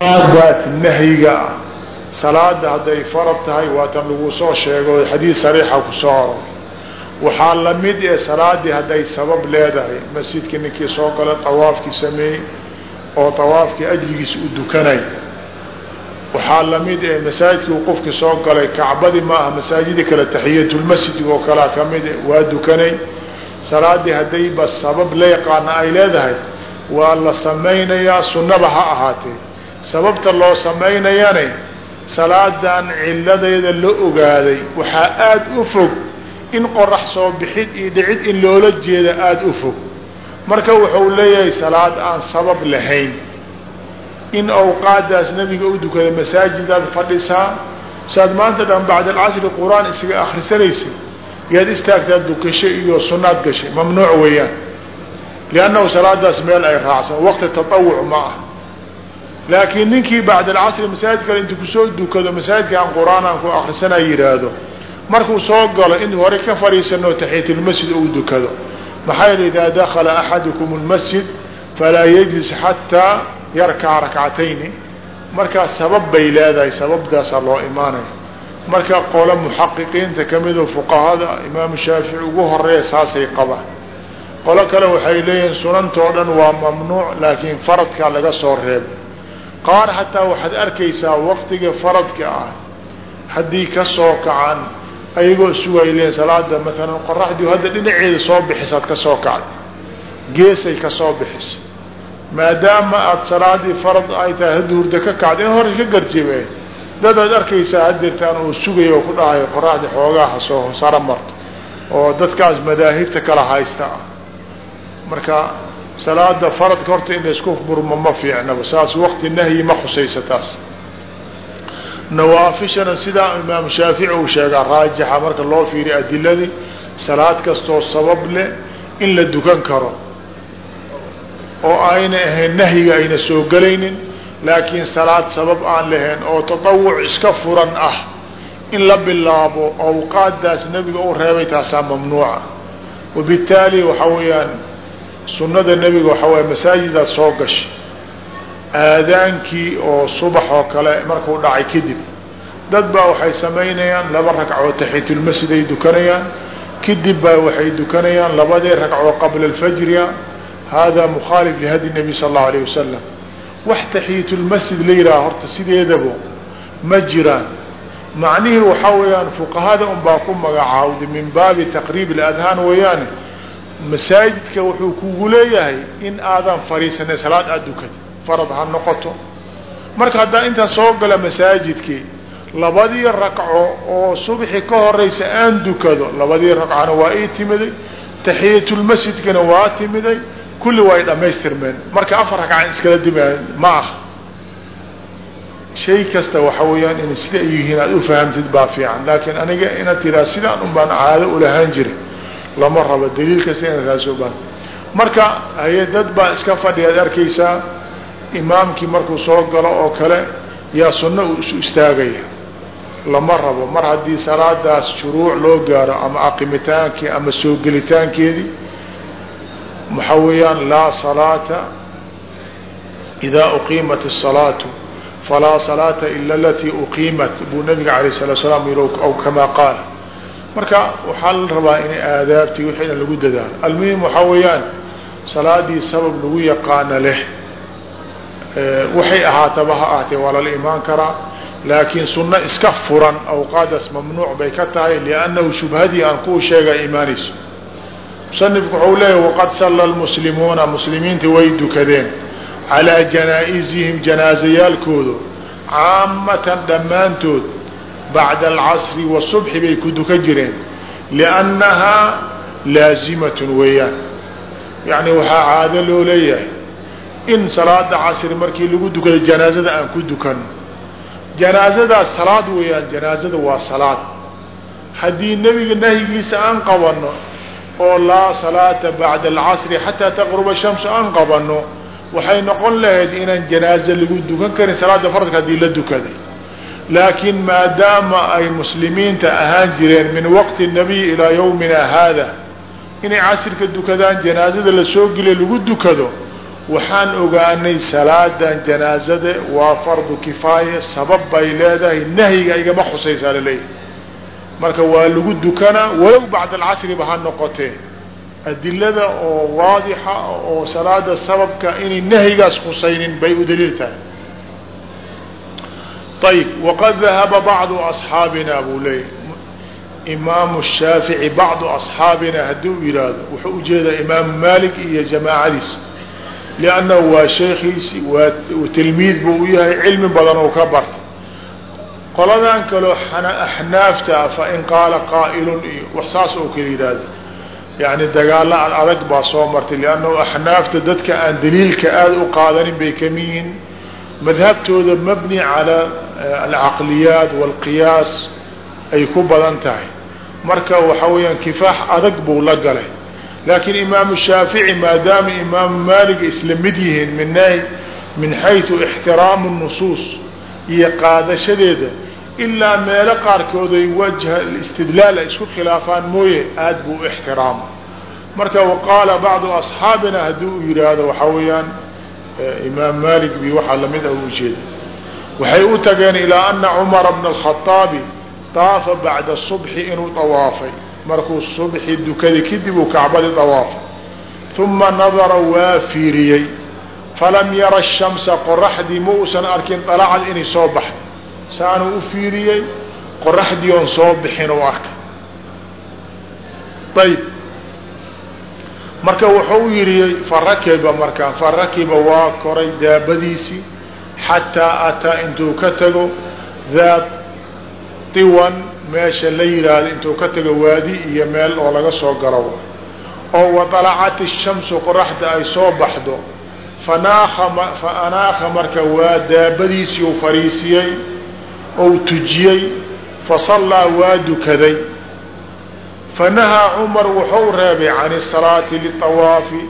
daas nahyiga ah. Salaada hadday farad tahay waatan lagu soo sheego xadiid sariixa ku soo oro waxaa la mid ee salaadii hadday sabab leedahay masjidkii ninkii soo gala tawaafkii sameeyey oo tawaafkii ajrigiisa u dukanay. Waxaa la mid ee masaajidkii uu qofkii soo galay kacbadii ma aha masaajida kale taxiyatulmasjid oo kalea ka mid waa dukanay. Salaadii haddayba sabab la yaqaana ay leedahay waa la samaynayaa sunnaba ha ahaatee sababta loo samaynayane salaadan ciladeeda la ogaaday waxaa aada u fog in qorax soo bixid iyo dhicid in loola jeeda aada u fog. Marka wuxuu leeyahay salaad aan sabab lahayn. In awqaadaas nabiga u dukada masaajidaad fadhisaa saad maanta dhan bacd alcasri qur'aan isaga akhrisanaysa yaad istaagtaa dukasho iyo sunaad gashay mamnuuc weeyaan. Liannahu salaadaas meel ay raacsan waqti tatawuc ma ah laakiin ninkii bacd alcasri masaajid kale intu ku soo dukado masaajidka aan qur'aan aan ku akrisana yidhaahdo markuu soo galo in hore ka fadhiisano taxiyatulmasjid uu dukado. Maxaa yeele idaa dakala axadukum lmasjid falaa yajlis xataa yarkaca rakcatayni. Markaa sabab bay leedahay sababdaasaa loo imaanaya. Marka qole muxaqiqiinta kamidoo fuqahada imaamu shaafici ugu horreeya saasay qabaan. Qolo kale waxay leeyihiin sunantoo dhan waa mamnuuc laakiin faradkaa laga soo reebo qaar xataa waxaad arkaysaa waktiga faradka ah haddii ka soo kacaan ayagoo sugay leeyiin salaada maalan qoraxdii hadda dhinaceeda soo bixisaad ka soo kacday. Geesay ka soo bixisa maadaama aada salaadii farad ay tahay hadda hurda ka kacda in hore ka garjibe dadaad arkaysaa hadeertaan uu sugaya oo ku dhahayo qoraxda xoogaaha soo sara marto oo dadkaas madaahibta kala haysta. Ah marka salaada faradka horta in laysku murmo ma fiicnaba saas waqti nahyi ma khusaysa taas. Nawaafishana sidaa imaam shaafici uu sheegaa raajixa marka loo fiiriyo adiladii salaad kastoo sabab leh in la dukan karo oo ayna ahayn nahyiga ayna soo gelaynin laakiin salaad sabab aan lahayn oo tatawuc iska furan ah in la bilaabo awqaadaas nebiga u reebay taasaa mamnuuca. Wabittaali waxaa weeyaan sunnada nebiga waxaa waaya masaajidaad soo gashay aadaankii oo subax oo kale markuu dhacay kadib dad baa waxay samaynayaan laba ragcoo taxiyatulmasjid ay dukanayaan kadib baa waxay dukanayaan labadii ragcoo qabla alfajriya hada mukhaalif lihadi nabi sal allau alayh wasalam wax taxiyatulmasjid la yidhaha horta sideedaba ma jiraan. Macnihii waxaa weeyaan fuqahada unbaa ku magacaawday min baabi taqriib aladhaan weeyaane masaajidka wuxuu kugu leeyahay in aadan fariisanay salaad aada dukata farad ha noqoto. Marka haddaa intaa soo gala masaajidkii labadii ragco oo subxi ka horeysa aan dukado labadii ragcona waa ii timiday taxiyatulmasjidkana waa timiday kulli way dhamaystirmeen marka afar ragcan iskala dima ma ah shay kasta waxa weeyaan in sida ay yihiin aada u fahamtid baa fiican. Laakiin aniga inaad tiraa sidaan un baan caado ulahaan jiray lama rabo daliil kasta inaad kaasoo baa marka haye dad baa iska fadhi aad arkaysaa imaamkii markuu soo galo oo kale yaa sunno uu isu istaagaya lama rabo mar haddii salaadaas shuruuc loo gaaro ama aqimitaankii ama soo gelitaankeedii waxaa weeyaan laa salaata idaa uqiimat الsalaatu falaa salaata ila alatii uqiimat buu nabiga alayه الsalaat slaam yiri aw kamaa qaal marka waxaa la rabaa in aadaabtii wixii dhan lagu dadaalo almuhim waxaa weeyaan salaadii sabab lagu yaqaana leh waxay ahaataba ha ahatee waa lala imaan karaa laakiin sunno iska furan awqaadaas mamnuuc bay ka tahay liannahu shubhadii aan kuu sheega imaanayso musanifku wuxuu leeyahy waqad salla lmuslimuuna muslimiinta way dukadeen calaa janaa-isihim janaasayaalkooda caamatan dhammaantood bacda alcasri wasubxi bay ku dukan jireen liannahaa laazimatun weeyaan. Yacni waxaa caado loo leeyahay in salaada casri markii lagu dukado janaazada aan ku dukano janaazadaas salaad weeyaan janaazada waa salaad. Haddii nebiga nahyigiisa aan qabano oo laa salaata bacda alcasri xataa taqruba shamsu aan qabano waxay noqon lahayd inaan janaaze lagu dukan karin salaada faradka haddii la dukaday laakiin maadaama ay muslimiinta ahaan jireen min waqti nabiy ilaa yawmina haada inay casrika dukadaan janaazada la soo geliya lagu dukado waxaan ogaanay salaadan janaazada waa fardu kifaaya sabab bay leedahay nahyiga igama khusaysaa laleeyahy marka waa lagu dukanaa walow bacda alcasriba ha noqotee adilada oo waadixa oo salaada sababka inay nahyigaas khusaynin bay u daliil tahay ayb waqad dahaba bacdu asxaabina buu leeyahy imaamu shaafici bacdu asxaabina hadduu yidhaahdo wuxuu u jeedaa imaamu maalik iyo jamaacadiisa liannahu waa sheekhiisi waa tilmiid buu u yahay cilmi badan oo ka barta qoladan kaloo axnaafta fa in qaala qaa'ilun iyo wax saas oo kala yidhaahda yani dagaalo ad adag baa soo martay liannahu axnaafta dadka aan daliilka aada u qaadanin bay kami yihiin madhabtooda mabni cala alcaqliyaat waalqiyaas ay ku badan tahay. Marka waxa weeyaan kifaax adag buu la galay. Laakiin imaamu shaafici maadaama imaamu maalig isla mid yihiin min min xaytu ixtiraamu nusuus iyo qaadashadeeda ilaa meelo qaarkood wajha istidlaal isku khilaafaan mooye aad buu ixtiraama marka waqaala bacdu asxaabina haddii uu yidhaahdo waxaa weeyaan imaam maalik bi waxaa la mid ah ujeeda waxay u tageen ilaa ana cumara bna alkhaaabi daafa bacda subxi inuu dawaafay. Markuu subxi dukaday kadib uu kacbadii dawaafay. Uma nadara waa fiiriyey. Falam yara shamsa qoraxdii ma uusan arkin dalacad inay soo baxday. Saanuu u fiiriyey qoraxdii oon soo bixin u arkay. Ayb marka wuxuu yidhi farakiba markaa farakiba waa koray daabadiisii xataa ataa intuu ka tago daat tiwan meesha la yidhaahdo intuu ka tago waadi iyo meel oo laga soo galo oo wadalacat ishamsu qoraxda ay soo baxdo fa anaaka marka waa daabadiisii uu fariisiyey ou tujiyey fasallaa waa dukaday fanahaa cumar wuxuu reebay can salaati liawaafi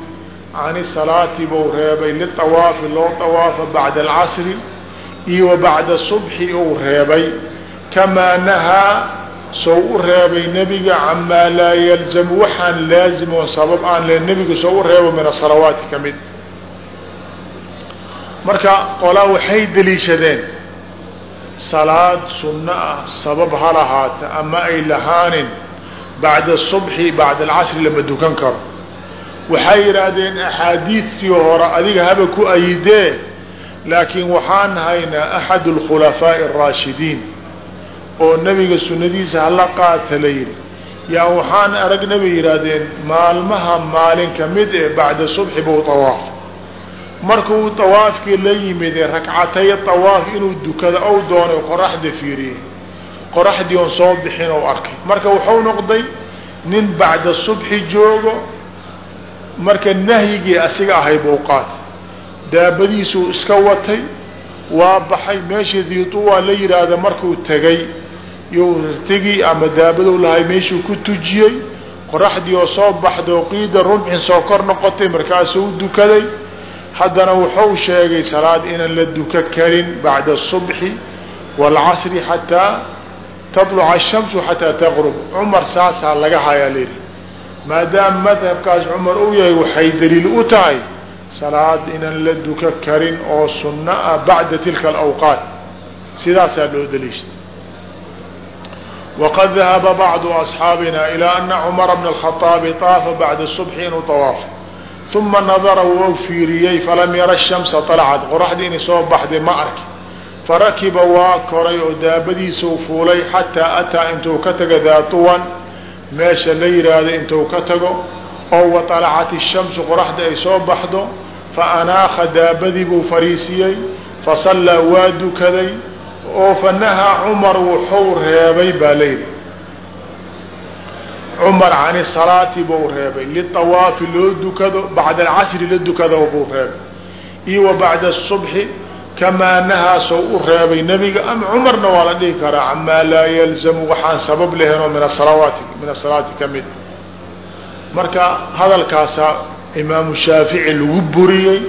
can salaati buu reebay liawaafi loo awaafa bacda alcasri iyo wa bacda subxi uu reebay. Kamaa nahaa sow u reebay nebiga camaa laa yalzamu waxaan laazimo sabab aan le nebiga soo u reebo min asalawaati ka mid. Marka qolaa waxay deliishadeen salaad sunno ah sabab ha lahaata ama ay lahaanin bacda subxi bacda alcasri lama dukan karo. Waxay yidhaahdeen axaadiidtii hore adiga haba ku ayidee laakiin waxaan haynaa axad alkhulafaa'i araashidiin oo nebiga sunnadiisa hala qaata la yidhi. Yaa waxaan aragna bay yidhaahdeen maalmaha maalin ka mid e bacda subxi buu tawaaf. Markuu tawaafkii la yimid rakcatay tawaaf inuu dukado ou doonay qoraxda fiiriyey qoraxdii oon soo bixin oo arkay marka wuxuu noqday nin bacda subxi joogo marka nahyigii asiga ahay buu qaatay. Daabadiisuu iska watay waa baxay meeshii diituwaa la yidhaahda markuu tegay you ama daabadow lahay meeshuu ku tujiyey. Qoraxdii oo soo baxday oo qiida rumxin soo kor noqotay markaasu u dukaday. Haddana wuxuu sheegay salaad inaan la duka karin bacda asubxi waalcasri xataa taluca shamsu xataa taqrub cumar saasaa laga hayaa layidhi maadaama madhabkaas cumar u yahay waxay daliil u tahay salaad inaan la duka karin oo sunno ah bacda tilka alawqaat sidaasaa loo daliishtay waqad dahaba bacdu asxaabina ilaa ana cumara bna alkhaaabi taafa bacda subxi inuu tawaafo uma nadara wuu fiiriyey falam yara shamsa alacad qoraxdii inay soo baxday ma arki farakiba waa koray oo daabadiisuu fuulay xataa ataa intuu ka tago daatuwan. Meesha la yidhaahdo intuu ka tago oo waalacat ishamsu qoraxda ay soo baxdo fa anaakha daabadii buu fariisiyey fasallaa waa dukaday oo fanahaa cumar wuxuu reebay baa layidhi cumar can salaati buu reebay liawaafi loo dukado bacda alcasri la dukado buu reebay. Iyo wa bacda subxi kamaa nahaasou u reebay nebiga ama cumarna waa la dhihi karaa camaa laa yalzamu waxaan sabab lahenoo min asalawaati min asalaati ka mid. Marka hadalkaasaa imaamu shaafici lagu buriyey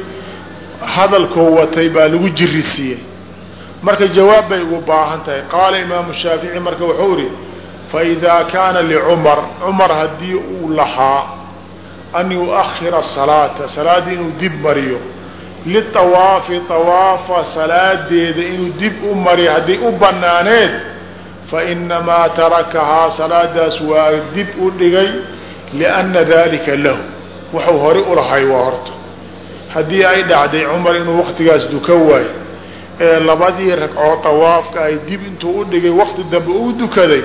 hadalkoo watay baa lagu jirisiiyey marka jawaab bay ugu baahan tahay. Qaala imaamu shaafici marka wuxuu ihi faإida kaana licumar cumar haddii uu lahaa an yuakhira salaata salaadii inuu dib mariyo liawaafi awaafa salaadeeda inuu dib u mariyo hadday u banaaneed fa inamaa tarakahaa salaadaas waa dib u dhigay lianna dalika lahu wuxuu hore ulahay waa horta haddii ay dhacday cumar inuu waktigaas dukan waayo ee labadii ragcoo tawaafka ay dib intuu u dhigay wakti dambe uu dukaday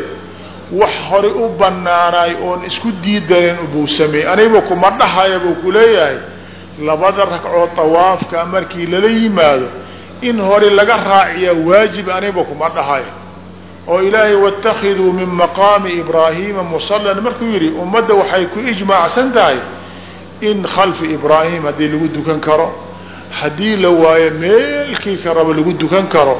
wax hore u banaanaay oon isku diidaneen buu sameeyey aniba kuma dhahaya buu ku leeyahay labada ragcoo tawaafka markii lala yimaado in hore laga raaciya waajib aniba kuma dhahayo oo ilaahay watakiduu min maqaami ibraahiima musalan markuu yidhi ummadda waxay ku ijmaacsan tahay in khalfi ibraahim haddii lagu dukan karo. Haddii la waayo meelkii ka rabo lagu dukan karo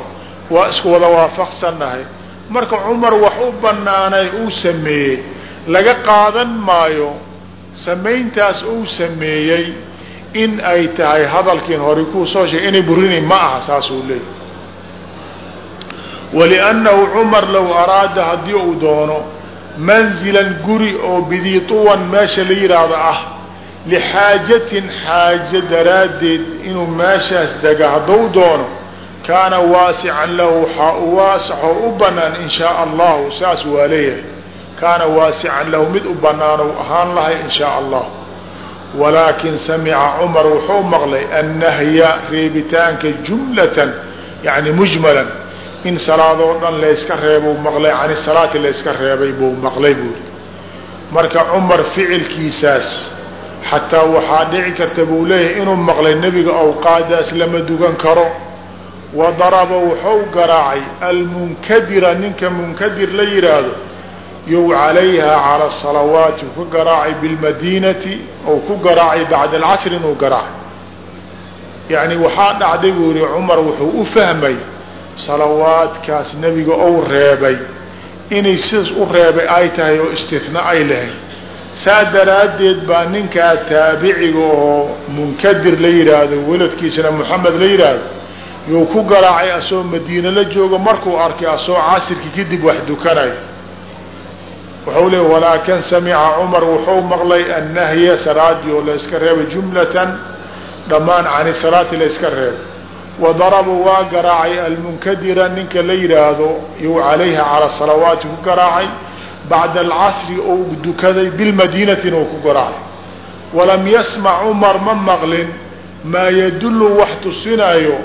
waa isku wada waafaqsannahay marka cumar wax u banaanay uu sameeyey laga qaadan maayo samayntaas uu sameeyey in ay tahay hadalkiin hore kuu soo sheegay inay burinayn ma aha saasuu leeyay waliannahu cumar low araada haddii uu doono manzilan guri oo bidiituwan meesha la yidhaahdo ah lixaajatin xaajo daraaddeed inuu meeshaas dega. Hadduu doono kaana waasican lahu waxaa u waasaxoo u banaan in shaa allahu saas waa leeyahay. Kaana waasican lahu mid u banaan u ahaan lahay in shaa allah walaakin samica cumar wuxuu maqlay annahya reebitaanka jumlatan yani mujmalan. In salaadoo dhan layska reebuu maqlay cani salaati layska reebay buu maqlay buuri marka cumar ficilkiisaas xataa waxaa dhici karta buu leeyahay inuu maqlay nebiga awqaadaas lama dugan karo. Wa daraba wuxuu garaacay almunkadira ninka munkadir la yihaahdo yow calayha cala salawaati ku garaacay bilmadiinati ou ku garaacay bacda alcasri inuu garaacay yani waxaa dhacday buu yihi cumar wuxuu u fahmay salawaadkaas nebiga ou reebay. Inay sidaas u reebay ay tahay oo istihna ay lahayd. Saa daraaddeed baa ninkaa taabiciga oo munkadir la yidhaahdo weladkiisana moxamed la yidhaahdo you ku garaacay asoo madiine la joogo. Markuu arkay asoo casirki kadib wax dukanayo wuxuu leey walaakin samica cumar wuxuu maqlay annahya salaadii oo la iska reebay jumlatan dhammaan cani salaati la iska reebay. Wadarabuu waa garaacay almunkadira ninka la yidhaahdo you calayha calaa salawaati ku garaacay. Bacda alcasri oo dukaday bilmadiinatina uu ku garaacay. Walam yasmac cumar ma maqlin maa yadullu wax tusinayo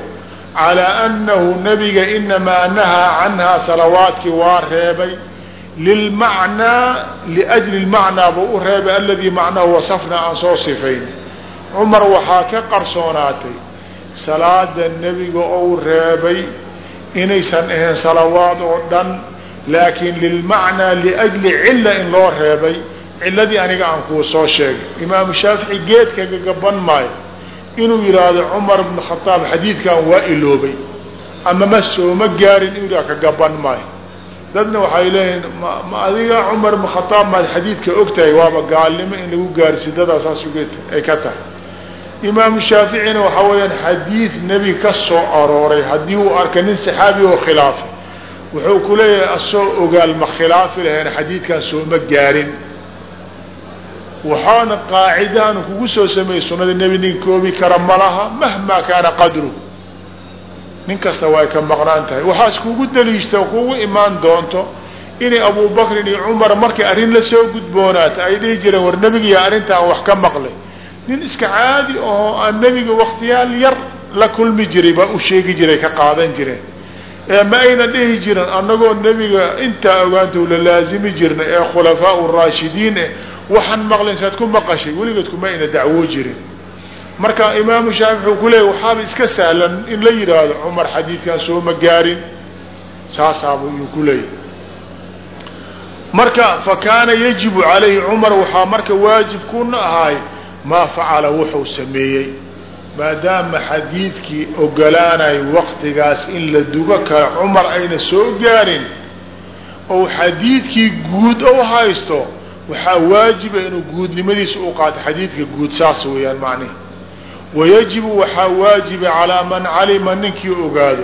calaa annahu nabiga inamaa nahaa canhaa salawaadkii waa reebay lilmacnaa liajli lmacnaa buu u reebay aladii macnahu wasafnaa aan soo sifayn cumar waxaa ka qarsoonaatay salaada nebiga ou reebay inaysan ahayn salawaad oo dhan laakiin lilmacnaa liajli cilla in loo reebay ciladii aniga aan kuu soo sheegay imaamu shaafici geedka gagaban maayo inuu yidhaahdo cumar bn khaaab xadiidkan waa iloobay ama ma sooma gaarin inuu yidhah ka gaban maayo dadna waxay leeyihiin ma adiga cumar khaaab maad xadiidka ogtahay waaba gaalnimo in lagu gaarsi dadaa saas ay ka tahay. Imaamu shaaficina waxaa weeyaan xadiid nebi ka soo arooray haddii uu arka nin saxaabi oo khilaafay wuxuu ku leeyahay asoo ogaal ma khilaafi lahayn xadiidkan sooma gaarin. Waxaana qaacidaanu kugu soo sameeyey sunada nebi nin koobi kara malaha mahmaa kaana qadru nin kasta way ka maqnaan tahay. Waxaas kugu daliishta kugu imaan doonto inay abubakrin iyo cumar markay arrin la soo gudboonaata ay dhihi jireen war nebigiya arrintaan wax ka maqlay. Nin iska caadi ahoo aan nebiga waktiyaal yar la kulmi jiray baa u sheegi jiray ka qaadan jireen ee ma ayna dhihi jiran annagoo nebiga intaa ogaanta la laazimi jirna ee khulafaa raashidiin eh waxaan maqlayn saad ku maqashay weligeed kuma ayna dacwoo jirin marka imaamu shaafici wuxuu ku leeyay waxaaba iska sahlan in la yidhaahdo cumar xadiidkan sooma gaarin. Saasaaba yuu ku leeyahy marka fa kaana yajibu calayhi cumar waxaa marka waajib kuna ahaay maa facala wuxuu sameeyey maadaama xadiidkii ogolaanay waqtigaas in la dugo karo cumar ayna soo gaarin. Ou xadiidkii guud ou haysto waxaa waajiba inuu guudnimadiisa u qaato. Xadiidka guud saas weeyaan macnihi wayajibu waxaa waajiba calaa man calima ninkii ogaado.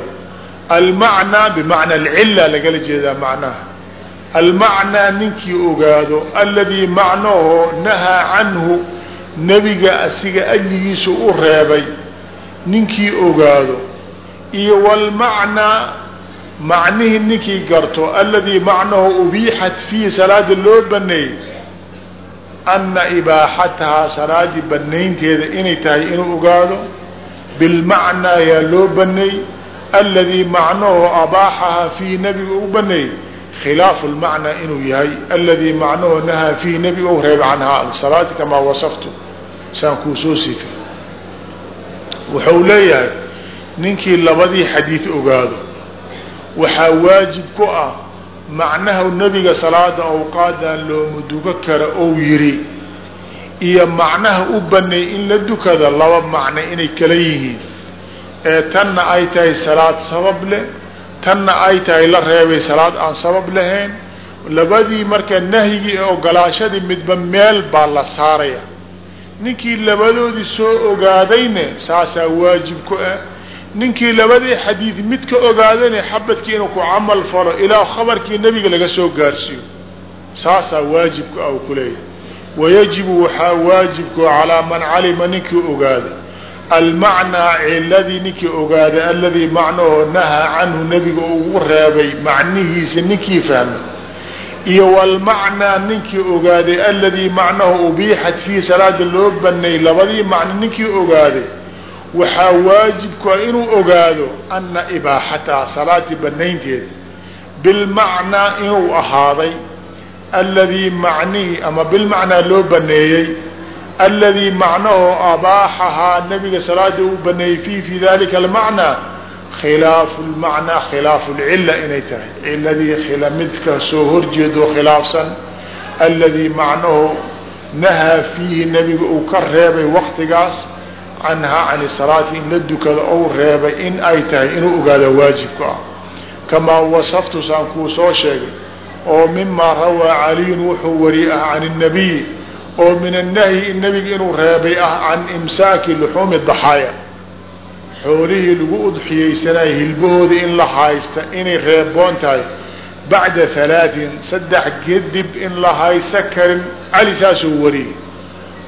Almacnaa bimacna alcila lagala jeedaa macnaha. Almacnaa ninkii ogaado aladii macnahoo nahaa canhu nebiga asiga ajligiisa u reebay ninkii ogaado. Iyo wlmacnaa macnihii ninkii garto aladii macnahu ubiixat fiihi salaada loo baneeyey ana ibaaxatahaa salaadii banaynteeda inay tahay inuu ogaado bilmacnaa yaa loo baneey aladii macnahu abaaxahaa fiihi nabiga u baneeyey khilaafu lmacnaa inuu yahay aladii macnahu nahaa fiihi nabiga u reeba canhaa salaati kamaa wasaftu saan kuu soo sifa wuxuu leeyahay ninkii labadii xadiid ogaado waxaa waajib ku ah macnaha nebiga salaada awqaadan looma duka kara ou yiri iyo macnaha u banay in la dukada laba macno inay kala yihiin. Ee tanna ay tahay salaad sabab leh tanna ay tahay la reebay salaad aan sabab lahayn. Labadii marka nahyigii ee ogolaashadii midba meel baa la saaraya. Ninkii labadoodii soo ogaadayne saasaa waajib ku ah ninkii labadii xadiid mid ka ogaadayne xabadkii inuu ku camal falo ilaa khabarkii nebiga laga soo gaarsiiyo saasaa waajibku ah u ku leeyahay. Wayajibu waxaa waajibku calaa man calima ninkii ogaaday almacnaa ciladii ninkii ogaaday aladii macnaho nahaa canhu nebiga ugu reebay macnihiisa ninkii fahmay iyo wlmacnaa ninkii ogaaday aladii macnahu ubiixat fiihi salaada loo banay labadii macno ninkii ogaaday waxaa waajibku ah inuu ogaado ana ibaaxataha salaadii banaynteeda bilmacnaa inuu ahaaday aladii macnihii ama bilmacnaa loo baneeyey aladii macnahu abaaxahaa nabiga salaadii uu baneeyey fiihi fi dalika almacnaa khilaafu lmacnaa khilaafu lcila inay tahay. Ciladii midka soo horjeedo khilaafsan aladii macnahu nahaa fiihi nabiga uu ka reebay waktigaas canhaa can salaati in la dukado ou reebay in ay tahay inuu ogaado waajibku ah kamaa wasaftu saan kuu soo sheegay oo mimaa rawaa caliyun wuxuu wari ah can الnabiy oo min annahyi nabiga inuu reebay ah can imsaaki luxuumi daxaaya. Xoolihii lagu udxiyeysanaya hilbahooda in la haysta inay reeboon tahay bacda halaatin saddex kadib in la haysa karin cali saasuu wariyey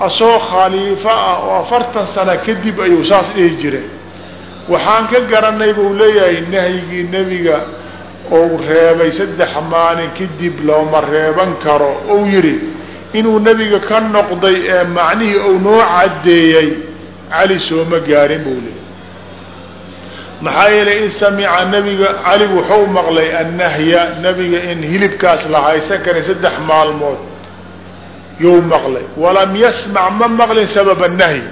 asoo khaliifo ah oo afartan sano kadib ayuu saas dhihi jiray. Waxaan ka garanay buu leeyahay nahyigii nebiga ou reebay saddex maalin kadib looma reeban karo. Ou yidhi inuu nebiga ka noqday ee macnihii ou noo caddeeyey cali sooma gaarin buu leeyay maxaa yeelay in samica nabiga cali wuxuu maqlay annahya nabiga in hilibkaas la haysan karin saddex maalmood yuu maqlay. Walam yasmac ma maqlin sababa nahyi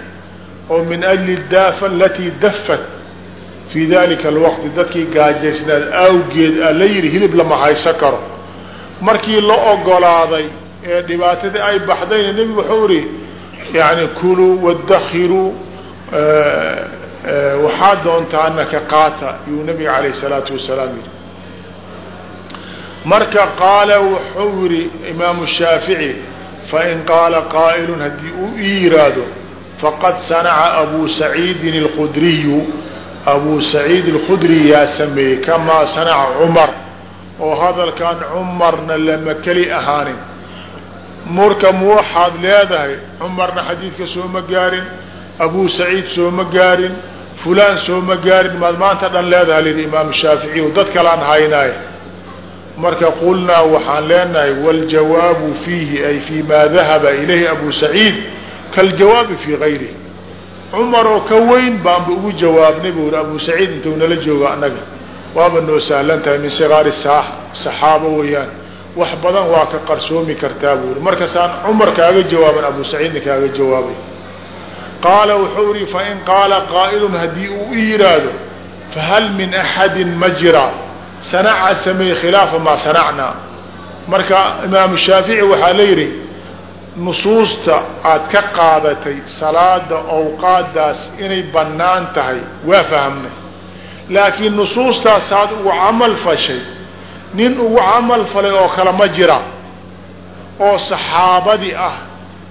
oo min ajli daafa alatii dafat fii dalika alwaqti. Dadkii gaajaysnaad awgeed a la yidhi hilib lama haysan karo. Markii la ogolaaday ee dhibaatadii ay baxdayna nebigu waxau ihi yani kuluu wadakhiruu waxaa doontaana ka qaata. Yuu nabiga alayh salaatu wasalaam yidhi. Marka qaala wuxuu yihi imaamu shaafici fain qaala qaa'ilu haddii uu ii yiraahdo faqad sanaca abu saciidin اlkudriyu abu saciid اlkhudri yaa sameeyey kamaa sanaca cumar oo hadalkan cumarna lama keli ahaanin murka mu waxaad leedahay cumarna xadiidka sooma gaarin abu saciid sooma gaarin fulaan sooma gaarin maad maanta dhan leedaha lihi imaamu shaafici dad kalaan haynaay marka qulnaa waxaan leenahay waljawaabu fiihi ay fii maa dahaba ilayhi abu saciid kaljawaabi fii gayrihi. Cumar oo ka weyn baanba ugu jawaabnay bu uri abu saciid intuu nala jooga annaga. Waaba noo sahlan tahay min sigaari saxaabo weeyaan. Wax badan waa ka qarsoomi kartaa buu uri markaasaan cumar kaaga jawaaban abu saciidna kaaga jawaabay. Qaala wuxuu ihi fain qaala qaa'ilun haddii uu i yidhaahdo fahal min axadin ma jira sanaca sameeye khilaafa maa sanacnaa marka imaamu shaafici waxaa la yidhi nusuusta aad ka qaadatay salaada awqaadaas inay bannaan tahay waa fahamnay laakiin nusuustaasaad ugu camal fashay nin ugu camal falay oo kale ma jira oo saxaabadii ah.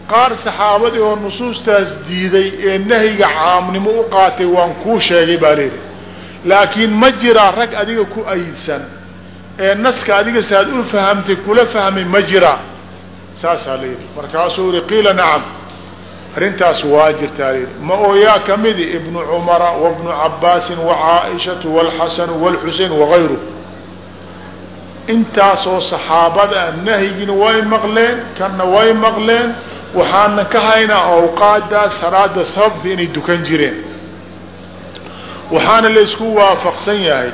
Qaar saxaabadii oo nusuustaas diiday ee nahyiga caamnimo u qaatay waan kuu sheegay baa layidhi laakiin ma jiraa rag adiga ku ayidsan ee naska adiga saad u fahamtay kula fahmay ma jira. Saasaa layidhi markaasuu yihi qiila nacam. Arrintaas waa jirtaa ma ooyaa ka midi ibnu cumara wabnu cabaasin wacaaishatu walxasanu walxusein wagayru intaasoo saxaabada nahyigina way maqleen kanna way maqleen. Waxaana ka haynaa awqaadaas salaada sababta inay dukan jireen waxaana laysku waafaqsan yahay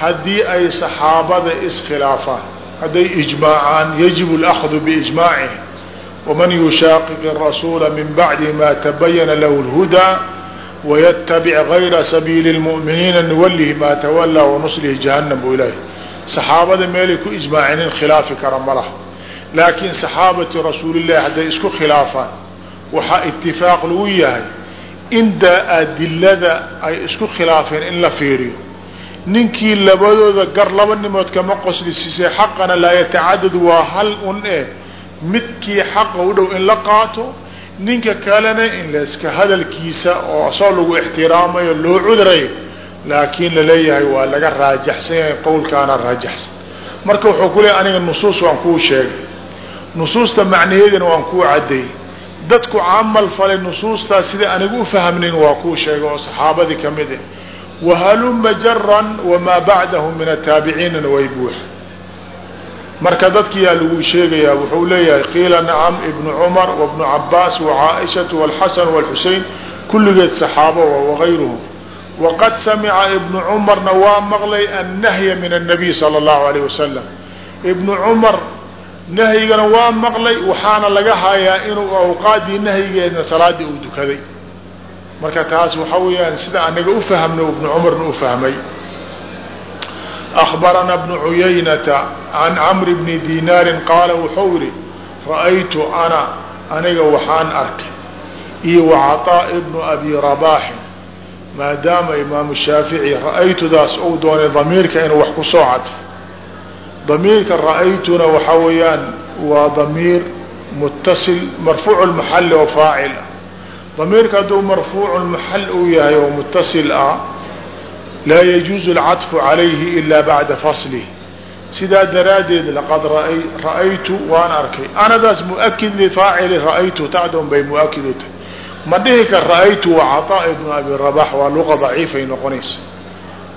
haddii ay saxaabada iskhilaafaan hadday ijmaacaan yajibu اlأkhdu biijmaacih waman yushaaqiq الrasuula min bacdi ma tabayana lahu اlhudaa waytabic gayra sabiili اlmu'miniina nuwalihi ma tawalaa wanuslihi jahannam bu ilahi saxaabada meelay ku ijmaacinin khilaafi kara ma laha laakiin saxaabati rasuulillahi hadday isku khilaafaan waxaa itifaaq lagu yahay inda adilada ay isku khilaafeen in la fiiriyo. Ninkii labadooda gar laba nimood kama qoslisisay xaqana laa yatacadad waa hal un eh. Midkii xaqa u dhow in la qaato ninka kalena in layska hadalkiisa oo asoo lagu ixtiraamayo loo cudrayo. Laakiin la leeyahay waa laga raajaxsan yahay qowlkaana raajaxsan. Marka wuxuu ku leeyahy aniga nusuus waan kuu sheegay. Nusuusta macnaheedina waan kuu caddeeyey dadku camal falay nusuustaa sida anigu u fahmnayn waa kuu sheegay oo saxaabadii ka mid ah wahaluma jaran wamaa bacdahu min ataabiciinana way buuxa marka dadkiyaa lagu sheegayaa wuxuu leeyahay qiila nacam ibnu cumar wabnu cabaas wacaaishatu walxasan walxusein kulligeed saxaabo wagayruhum waqad samica ibnu cumarna waa maqlay annahya min annabiy sala allahu alayh wasalam ibnu cumar nahyigana waa maqlay waxaana laga hayaa inuu awqaadii nahyigeedna salaadii uu dukaday marka taas waxa weeyaan sida anaga u fahmno ibnu cumarna u fahmay أخbarana بن عuyaynata عan cmr bni dinaari qaala wuxuu yihi ra'aytu ana aniga waxaan arkay iyo وcaطاء bnu abi رabاxin maadaama imaamu shaafiعي ra'aytudaas ou doonay damiirka inuu wax ku soo cadfo damiirka ra'aytuna waxa weeyaan waa damiir mutasil marfuuc اmaxali oo faacil. Ah damiirka hadduu marfuuc maxal uu yahay oo mutasil ah laa yajuuzu alcadfu calayhi ilaa bacda faslih sidaa daraaddeed laqad ra'aytu waan arkay. Anadaas muakid lifaacili ra'aytu tacdon bay muakid u tahay. Ma dhihi kar ra'aytu waa caطaa ibnu abi rabax waa luqa daciifay noqonaysa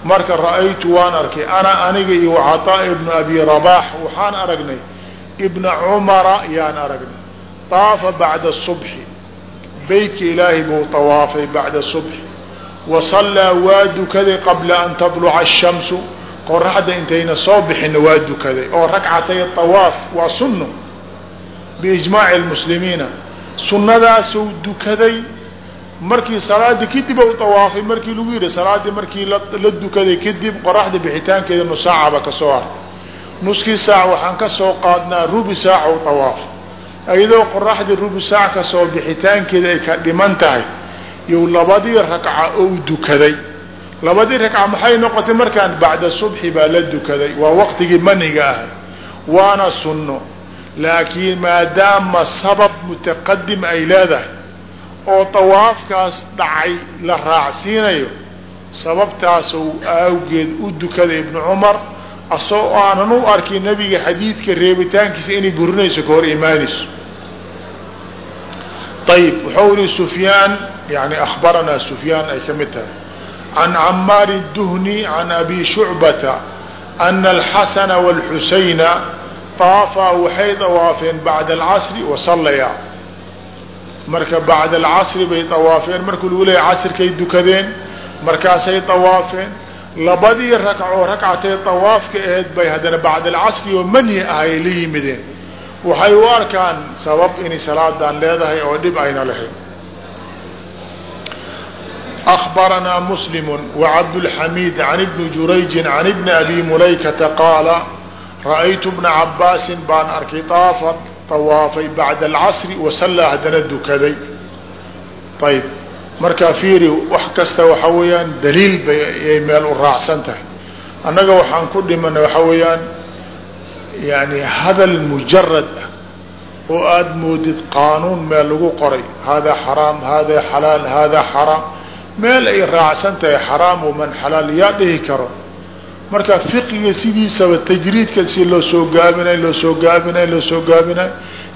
marka ra'aytu waan arkay ana aniga iyo caطaa ibnu abi rabax waxaan aragnay ibna cumara yaan aragnay طaafa bacda subxi beytka ilaahay buu طawaafay bacda subxi wasallaa waa dukaday qabla an tadluca ashamsu qoraxda intayna soo bixinna waa dukaday oo ragcatay awaaf waa sunno biijmaaci lmuslimiina sunnadaasuu dukaday markii salaadii kadib u awaafay markii lagu yidhi salaaddii markii la dukaday kadib qoraxda bixitaankeeda nus saacaba ka soo hartay. Nuskii saac waxaan ka soo qaadnaa rubi saac u awaaf iyadoo qoraxdii rubi saac ka soo bixitaankeeda ay ka dhiman tahay iyo labadii ragca ou dukaday. Labadii ragca maxay noqotay markaan bacda subxi baa la dukaday waa waqtigii maniga ahay waana sunno. Laakiin maadaama sabab mutaqadim ay leedahay oo dawaafkaas dhacay la raacsiinayo sababtaasuu awgeed u dukaday ibnu cumar asoo aanan u arkin nabiga xadiidka reebitaankiisa inay burinayso ka hor imaanayso ayib wuxuu ihi sufyaan yani akhbaranaa sufyaan ay ka mid tahay can camaar الduhni can abi shucbata ana alxasana wاlxusayna طaafaa waxay dawaafeen bacda alcasri wasallayaa marka bacda alcasri bay dawaafeen markuu lagu leeyahy casrkay dukadeen markaasay dawaafeen labadii ragcoo ragcatay dawaafka aheyd bay haddana bacda alcasri oo manhi ah ay la yimideen waxay u arkaan sabab inay salaadan leedahay oo dhib ayna lahayn أخبرنا مسلم وعبد الحميد عن ابن جريج عن ابن أبي مليكة قال رأيت ابن عباس baan arkay طاafa طwaafay baعda الcصر وsلى hadana dukaday ayb markaa fiiri wax kasta waxa weeyaan daliil bayay meel u raacsan tahay annaga waxaan ku dhimana waxa weeyaan yani hadal mujarad ah oo aada moodid qaanuun meel lagu qoray hada xaraam hada xalaal hada xaraam meel ay raacsan tahay xaraam waman xalaal yaa dhihi karo marka fiqiga sidiisaba tajriidka si loo soo gaabinay loo soo gaabinay loo soo gaabinay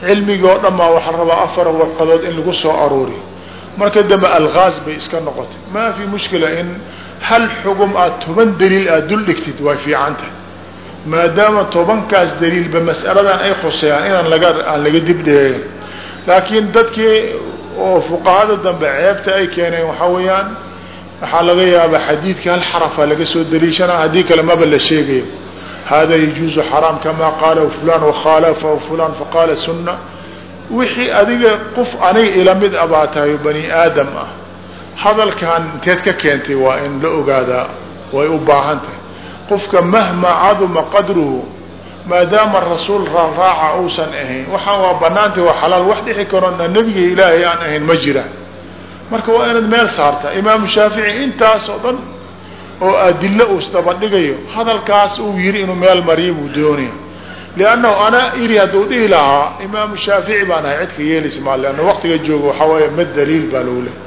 cilmiga oo dhan baa waxaa rabaa afar warqadood in lagu soo aruuriyo. Marka dambe algaas bay iska noqotay. Maa fi mushkila in hal xugum aad toban daliil aad dul dhigtid way fiican tahay maadaama tobankaas daliilba mas'aladan ay khuseeyaan inaan laga aan laga dibdheeyn laakiin dadkii oo fuqahada dambe ceebta ay keeneen waxaa weeyaan waxaa laga yaabaa xadiidka hal xarafa laga soo daliishanaa haddii kale maba la sheegayo. Hada yajuuzu xaraam kamaa qaala fulan wakhaalafahu fulan faqaala sunna. Wixii adiga qof aniga ila mid abaa tahay bani aadam ah hadalkan inteed ka keentay waa in la ogaadaa way u baahan tahay. Qofka mahma caduma qadruhu maadaama rasuul raaraaca uusan ahayn waxaan waa banaantay waa xalaal wax dhixi karona nebiga ilaahay aan ahayn ma jiraan marka waa inaad meel saarta imaamu shaafici intaas oo dhan oo adilo uu isdabadhigayo hadalkaas uu yidhi inuu meel mariya buu doonaya liannahu anaa iri hadduu dhihi lahaa imaamu shaafici baan ahay cidka yeelaysa maa leanna waqtiga jooga waxaa weeye ma daliil baa lagu lehay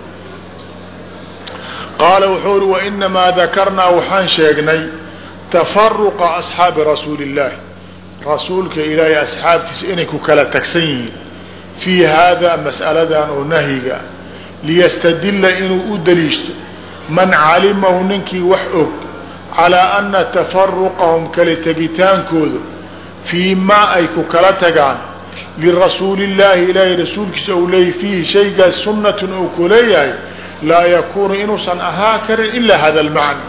qaala wuxuu uri wainamaa dakarnaa waxaan sheegnay tafaruqa asxaabi rasuuli illaahi rasuulka ilaahay asxaabtiisa inay ku kala tagsan yihiin fii haadaa mas'aladan oo nahyiga liyastadila inuu u daliishto. Man calimahu ninkii wax og calaa ana tafaruqahum kala tegitaankooda fii maa ay ku kala tagaan lirasuuli illaahi ilaahay rasuulkiisa ou leeyahy fiihi shaygaas sunnatun ou ku leeyahay laa yakuunu inuusan ahaa karin ilaa hada almacna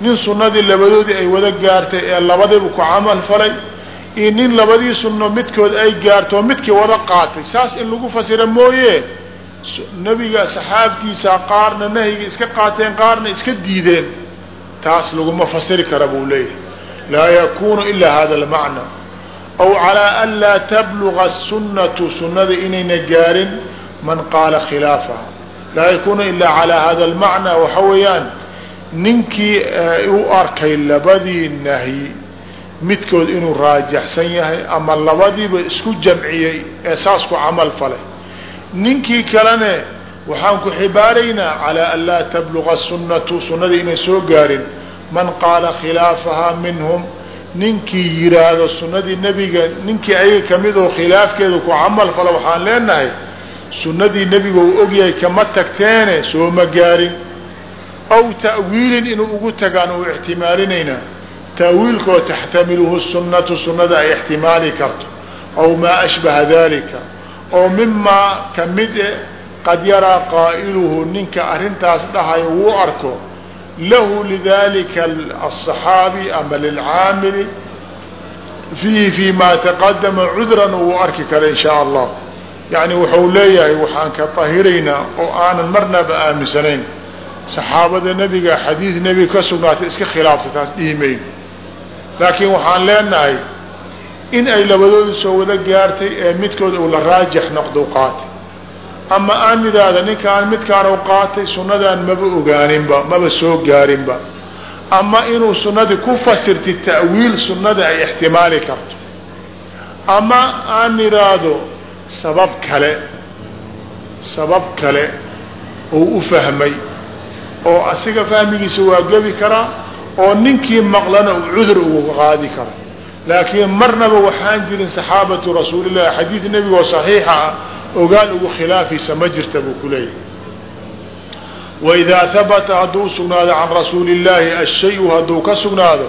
nin sunnadii labadoodii ay wada gaartay ee labadiiba ku camal falay iyo nin labadii sunno midkood ay gaarto midkii wada qaatay saas in lagu fasira mooye nebiga saxaabtiisa qaarna nahyiga iska qaateen qaarna iska diideen. Taas laguma fasiri kara buu leeyahay. Laa yakunu ilaa hada almacna. Aw calaa an laa tabluga sunnatu sunnada inayna gaarin man qaala khilaafaha laa yakunu ilaa calaa hada almacna waxa weeyaan ninkii u arkay labadii nahyi midkood inuu raajaxsan yahay ama labadiiba isku jamciyey ee saas camal falay ninkii kalene waxaan ku xibaaraynaa calaa an laa tabluga sunnatu sunnadii inay soo gaarin man qaala khilaafahaa minhum ninkii yiraahdo sunnadii nebiga ninkii ayaga ka mid oo khilaafkeeda ku camal fala waxaan leenahay sunnadii nebiga uu ogyahay kama tagteene sooma gaarin. Aw ta'wiilin inuu ugu tagaan uu ixtimaalinaynaa ta'wiilkoo taxtamiluhu sunnatu sunnada ay ixtimaali karto aw maa ashbaha dalika oo mimaa ka mid e qad yaraa qaa'iluhu ninka arrintaas dhahayo wuu arko lahu lidalika aلصaxaabi ama lilcaamili fiihi fi ma taqadama cudran uu arki kara in allah. Yani wuxuu leeyahay waxaan ka tahiraynaa oo aanan marnaba aaminsanayn saxaabada nebiga xadiid nebiga ka sugnaatay iska khilaaftay taas dhihi laakiin waxaan leenahay in ay labadooda soo wada gaartay ee midkood uu la raajix noqdo qaatay. Ama aan idhaahda ninkaan midkaan u qaatay sunnadan maba ogaaninba maba soo gaarinba. Ama inuu sunnadii ku fasirtay ta'wiil sunnada ay ixtimaali karto. Ama aan idhaahdo sabab kale sabab kale uu u fahmay oo asiga fahmigiisa waa gebi karaa oo ninkii maqlana uu cudur ugu qaadi karo laakiin marnaba waxaan jirin saxaabatu rasuulillahi xadiid nebigoo saxiixa ah ogaal ugu khilaafaysa ma jirta buu ku leeyahay. Waidaa habata hadduu sugnaado can rasuuli illaahi ashayu hadduu ka sugnaado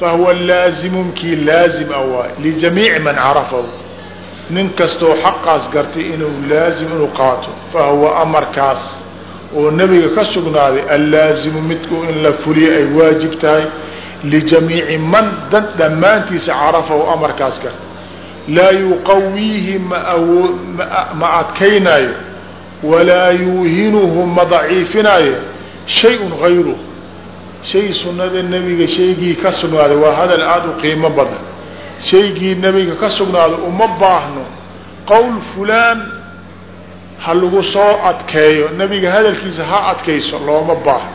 fahuwa laazimu kii laazim a waay lijamiici man carafahu. Nin kastoo xaqaas gartay inuu laazim inuu qaato fahuwa amarkaas. Oo nebiga ka sugnaaday allaazimu midku in la fuliyo ay waajib tahay lijamiici man dad dhammaantiisa carafahu amarkaas garta laa yuqawiihi ma adkaynaayo walaa yuuhinuhu ma daciifinaayo shay-un hayruh shay sunnada nebiga shaygii ka sugnaaday waa hadal aada u qiimo badan shaygii nebiga ka sugnaaday uma baahno qowl fulaan ha lagu soo adkeeyo nebiga hadalkiisa ha adkayso looma baahno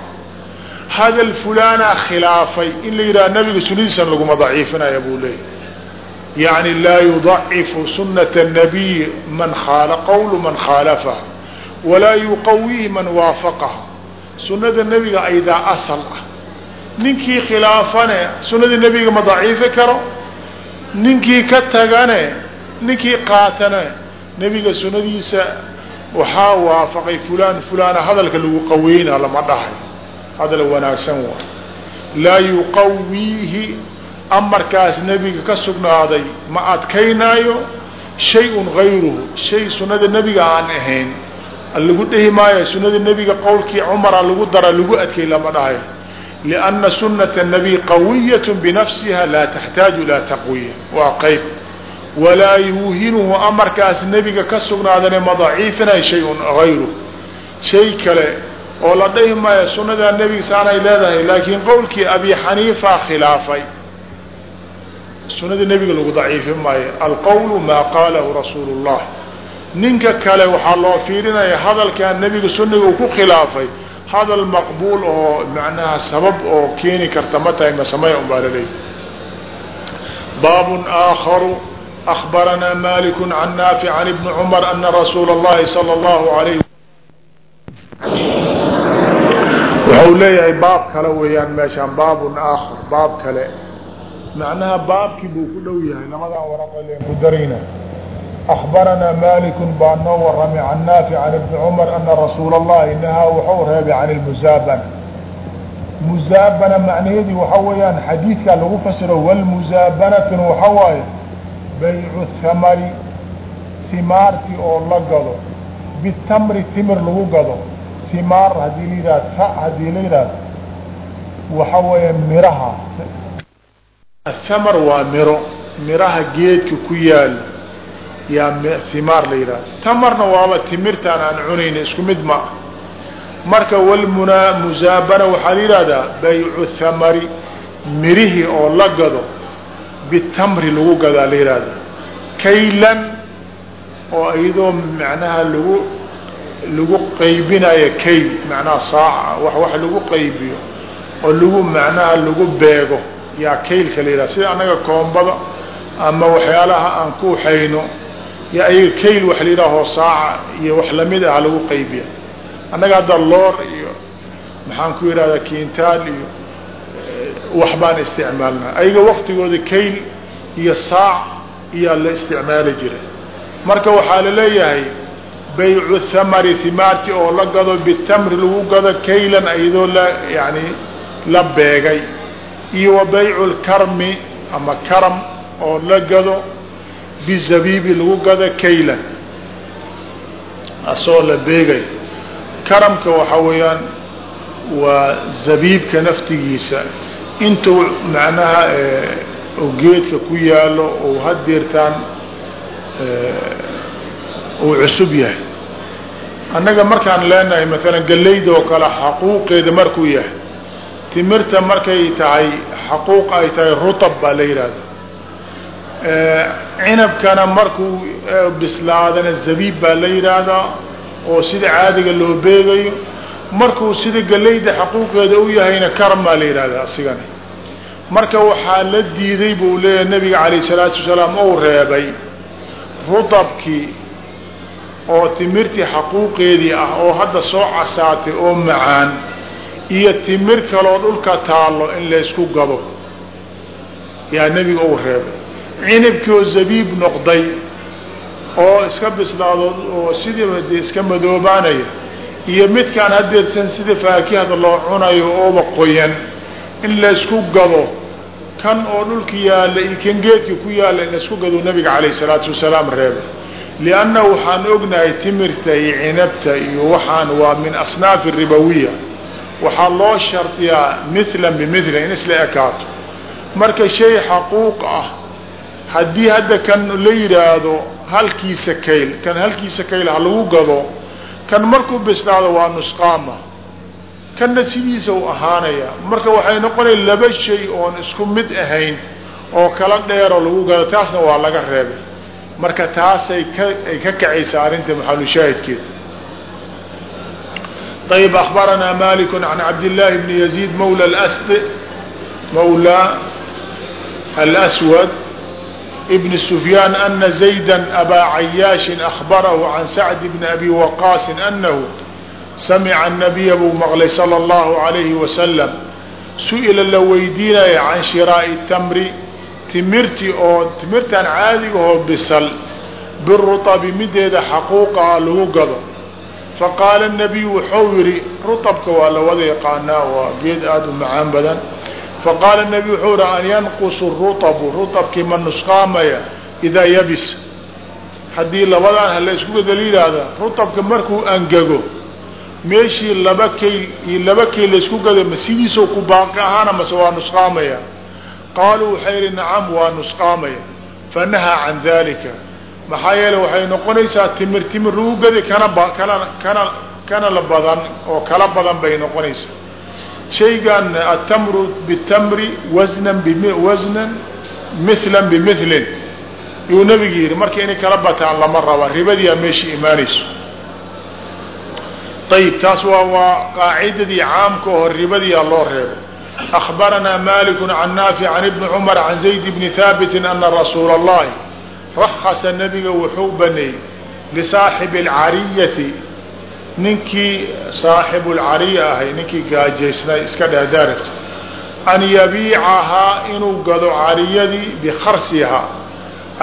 hadal fulaanaa khilaafay in la yidhaha nebiga sunadiisan laguma daciifinaya buu leeyahy. Yani laa yudacifu sunata الnabiy man qawlu man khaalafaha walaa yuqawihi man waafaqaha sunada nebiga aydaa asal ah. Ninkii khilaafane sunadii nebiga ma daciifi karo. Ninkii ka tagane ninkii qaatane nebiga sunadiisa waxaa waafaqay fulaan fulaana hadalka lagu qaweyna lama dhahay hadal wanaagsan waa laa yuqawiihi amarkaas nebiga ka sugnaaday ma adkaynaayo shay-un gayruhu shay sunada nebiga aan ahayn. Lagu dhehi maayo sunada nebiga qowlkii cumara lagu dara lagu adkay lama dhahayo lianna sunata nabiy qawiyat binafsiha laa taxtaaju ilaa taqwiya waa qayb walaa yuuhinuhu amarkaas nebiga ka sugnaadane ma daciifinay shay-un gayruhu shay kale oo la dhahi maayo sunadaa nebiga saanay leedahay laakiin qowlkii abi xaniifa khilaafay sunada nebiga lagu daciifin maayo alqowlu maa qaalahu rasuulu اllah ninka kale waxaa loo fiirinaya hadalkaa nebiga suniga uu ku khilaafay hadal maqbuul oo macnaha sabab oo keeni karta ma tahay masamaya un baa laleeyahy baabun aakharu أخبرنا مالك عن نافع عن ابن عمر أن رsuuل اللhi صلى الله عليه wuxuu leeyahay baab kale weeyaan meeshaan baabun aakhar baab kale. Macnaha baabkii buu ku dhow yahay lamadaan waraqaleenu darayna akhbaranaa maalikun baa noo waramay can naafic can ibni cumar ana rasuula allahi nahaa wuxuu reebay can ilmusaabana musaabana macnaheedii waxaa weeyaan xadiidkaa lagu fasiro walmusaabanatun waxaa waaye baycu thamari himaartii oo la gado bitamri timir lagu gado himaar haddii la yidhahdo ta haddii la yidhahdo waxa weeye miraha athamar waa miro miraha geedka ku yaalla yaa himaar la yidhahdo tamarna waaba timirtaan aan cunayna isku mid ma marka walmunaa musaabana waxaa la yidhahdaa baycu thamari mirihii oo la gado bitamri lagu gadaa la yihahda kaylan oo iyadoo macnaha lagu lagu qaybinayo kayl macnaha saaca wax wax lagu qaybiyo oo lagu macnaha lagu beego yaa kaylka la yihahda sida annaga koombada ama waxyaalaha aan ku hayno yaa ayaga kayl wax la yidhaahoo saaca iyo wax la mid ah lagu qaybiya annaga hadda loor iyo maxaan ku yidhahdaa kintaal iyo wax baan isticmaalnaa. Ayaga waktigooda kayl iyo saac iyaa la isticmaali jiray. Marka waxaa la leeyahay baycu thamari himaarti oo la gado bitamri lagu gado kaylan iyadoo la yani la beegay. Iyo wa baycu lkarmi ama karam oo la gado bizabiibi lagu gado kaylan. Asoo la beegay. Karamka waxaa weeyaan waa zabiibka naftigiisa. Intuu macnaha geedka ku yaalo ou hadeertaan uu cusub yahay. Annaga markaan leenahay maalan gallayda oo kale xaquuqeeda markuu yahay timirta markay tahay xaquuq ay tahay rutab baa la yidhaahda cinabkana markuu bislaadana zabiib baa la yidhaahdaa oo sida caadiga loo beegayo markuu sida gallayda xaquuqeeda u yahayna karam baa la yidhahdaa asigana. Marka waxaa la diiday buu leeyahay nabiga calayh salaatu wasalaam ou reebay rudabkii oo timirtii xaquuqeedii ah oo hadda soo casaatay oo macaan iyo timir kaloo dhulka taallo in laysku gado. Yaa nebiga ou reebay. Cinabkii oo zabiib noqday oo iska bislaado oo sidiiba dee iska madoobaanaya iyo midkaan hadeersan sida faakihada loo cunayo ooba qoyan in laysku gado kan oo dhulka yaalla iyo kan geedka ku yaalla in laysku gado nabiga calayh salaatu wasalaam reebay lianna waxaan ognahay timirta iyo cinabta iyo waxaan waa min asnaafi ribawiya waxaa loo shardiyaa milan bimilin in isla ekaato marka shay xaquuq ah haddii hadda kan la yidhaahdo halkiisa kayl kan halkiisa kayl ha lagu gado kan markuu bislaado waa nusqaama kanna sidiisa u ahaanaya marka waxay noqonaya laba shay oon isku mid ahayn oo kala dheeroo lagu gado taasna waa laga reebay marka taasay ay ka kacaysaa arinta maxalushaahidkeed ayb abaranaa malik an cabdillaahi bni yaziid mawla mawla alswad bn sufyaan ana zayda abaa cayaashin ahbarahu can sacdi bni abi waqaasin anahu samica anabiya buu maqlay sala allahu alayhi wasalam su'ila la weydiinaya can shiraa'i tamri timirti oo timirtan caadigahoo bisal birutabi mideeda xaquuqaha lagu gado. Faqaala nabiyu wuxuu yihi rutabka waa la wada yaqaanaa waa geed aada u macaan badan. Faqaala nabiyu wuxuu yihi an yanqusu rutabu rutabkii ma nusqaamaya idaa yabis. Haddii labadaan hala isku bedel yidhaahda rutabka markuu angego meeshii laba kayl iyo laba kayl laysku gado ma sidiisoo ku baaqi ahaana mase waa nusqaamaya qaaluu waxay yihi nacam waa nusqaamaya fanahaa can dalika maxaa yeele waxay noqonaysaa timir timir lagu gadi kana kana kana kana la badan oo kala badan bay noqonaysaa shaygan atamru bitamri wasnan bwasnan mithlan bimilin yuu nabigu yihi marka inay kala bataan lama raba ribadiyaa meesha imaanayso ayib taas waa waa qaacidadii caamka oo ribadiyaa loo reebo أخبرنا مالك عن نافع عن ابن عمر عن زيد بن ثابت أن رsuuل اللhi رخصa نبiga wuxuu baneeyey لصاaحب الcariyati ninkii صaaxiب الcariya ahay ninkii gaajaysnay iska dhehdaaragt an yabiicahaa inuu gado cariyadii bkarsihaa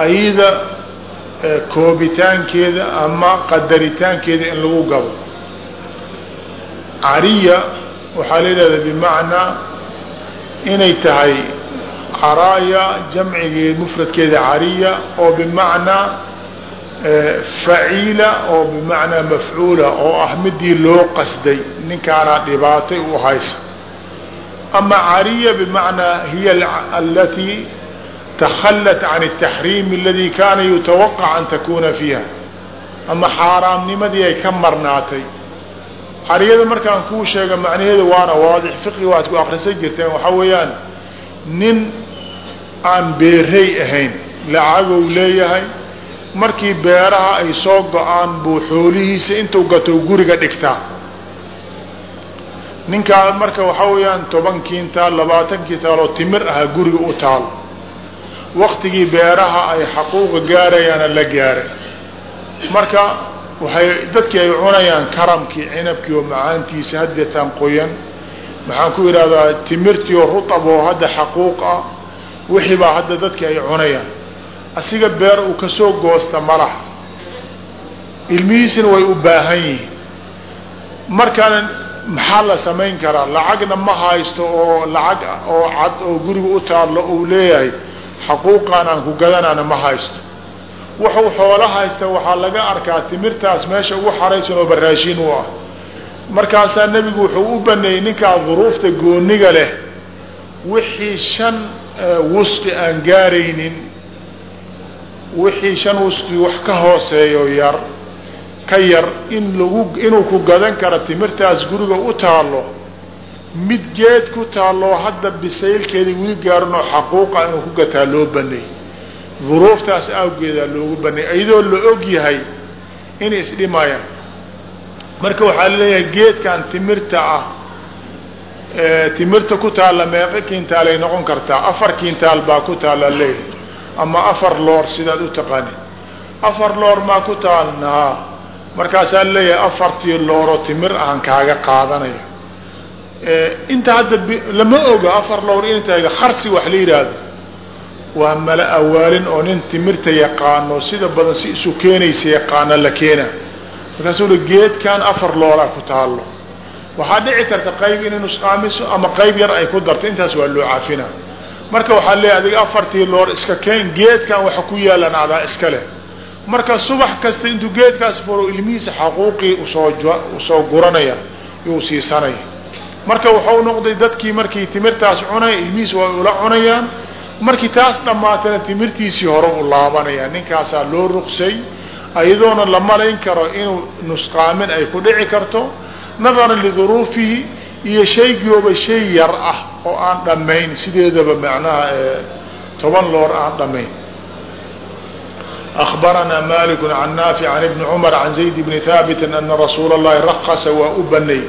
ayada koobitaankeeda ama qadaritaankeeda in lagu gado cariya waxaa la yidhahda bimacnaa inay tahay caraaya jamcigeed mufradkeeda cariya oo bimacnaa faciila oo bimacnaa mafcuula oo ah midii loo qasday ninkaanaa dhibaatay u haysa ama cariya bimacnaa hiya alatii takhalat can الtaxriim aladi kaana yutawaqac an takuna fiiha. Ama xaaraamnimadii ay ka marnaatay cariyada markaan kuu sheega macnaheeda waana waadix. Fiqi waad ku akrisan jirteen. Waxaa weeyaan nin aan beerey ahayn lacagow leeyahay markii beeraha ay soo go'aan buu xoolihiisa intuu gato guriga dhigtaa ninkaa marka waxaa weeyaan toban kiintaal labaatan kiintaal oo timir ahaa guriga u taal. Waktigii beeraha ay xaquuqa gaarayaana la gaaray. Marka waxay dadkii ay cunayaan karamkii cinabkii oo macaantiisa hadeetaan qoyan maxaan ku idhahdaa timirtii oo rutab oo hadda xaquuq ah wixii baa hadda dadkii ay cunayaan. Asiga beer uu ka soo goosta malax ilmihiisina way u baahan yihiin. Markaana maxaa la samayn karaa? Lacagna ma haysto oo lacag oo cad oo guriga u taallo uu leeyahay. Xaquuqaan aan ku gadanaana ma haysto wuxuu xoolo haysta waxaa laga arkaa timirtaas meesha ugu xaraysan oo baraashin u ah. Markaasaa nebigu wuxuu u baneeyey ninkaa duruufta gooniga leh wixii shan wusqi aan gaaraynin wixii shan wusqi wax ka hooseeyo yar ka yar in lagu inuu ku gadan karo timirtaas guriga u taallo mid geed ku taalloo hadda bisaylkeeda weli gaaranoo xaquuqa inuu ku gataa loo baneey duruuftaas awgeedaa loogu baneey iyadoo la og yahay inay isdhimayaan marka waxaa la leeyahay geedkan timirta ah timirta ku taalla meeqo kiintaalay noqon kartaa afar kiintaal baa ku taalla leeyahay ama afar loor sidaad u taqaani. Afar loor maa ku taalnaa markaasaa leeyahay afartii looroo timir ahan kaaga qaadanaya inta hadda lama oga afar loor inay tahay kharsi wax la yidhaahdo waa mala awaalin oo nin timirta yaqaano sida badan si isu keenaysa yaqaana la keena. Markaasuu i geedkan afar looraa ku taallo. Waxaa dhici karta qayb inay nusqaamiso ama qayb yar ay ku darto. Intaas waa loo cafina marka waxaa leeyahy adiga afartii loor iska keen geedkan waxa ku yaalan adaa iska leh. Marka subax kasta intuu geedkaas furo ilmihiisa xaquuqii u soo u soo guranaya yuu siisanaya. Marka waxau noqday dadkii markii timirtaas cunaya ilmihiisa way ula cunayaan markii taas dhammaatana timirtiisii hore u laabanaya ninkaasaa loo ruqsay ayadoona la malayn karo inuu nusqaamin ay ku dhici karto nadaran liduruufihi iyo shaygooba shay yar ah oo aan dhammayn sideedaba macnaha toban loor aan dhammayn أخبرنا مالك عن نافع عن ابن عمر عن زيد بن ثابت أن رsuuل اللhi رخص waa u banay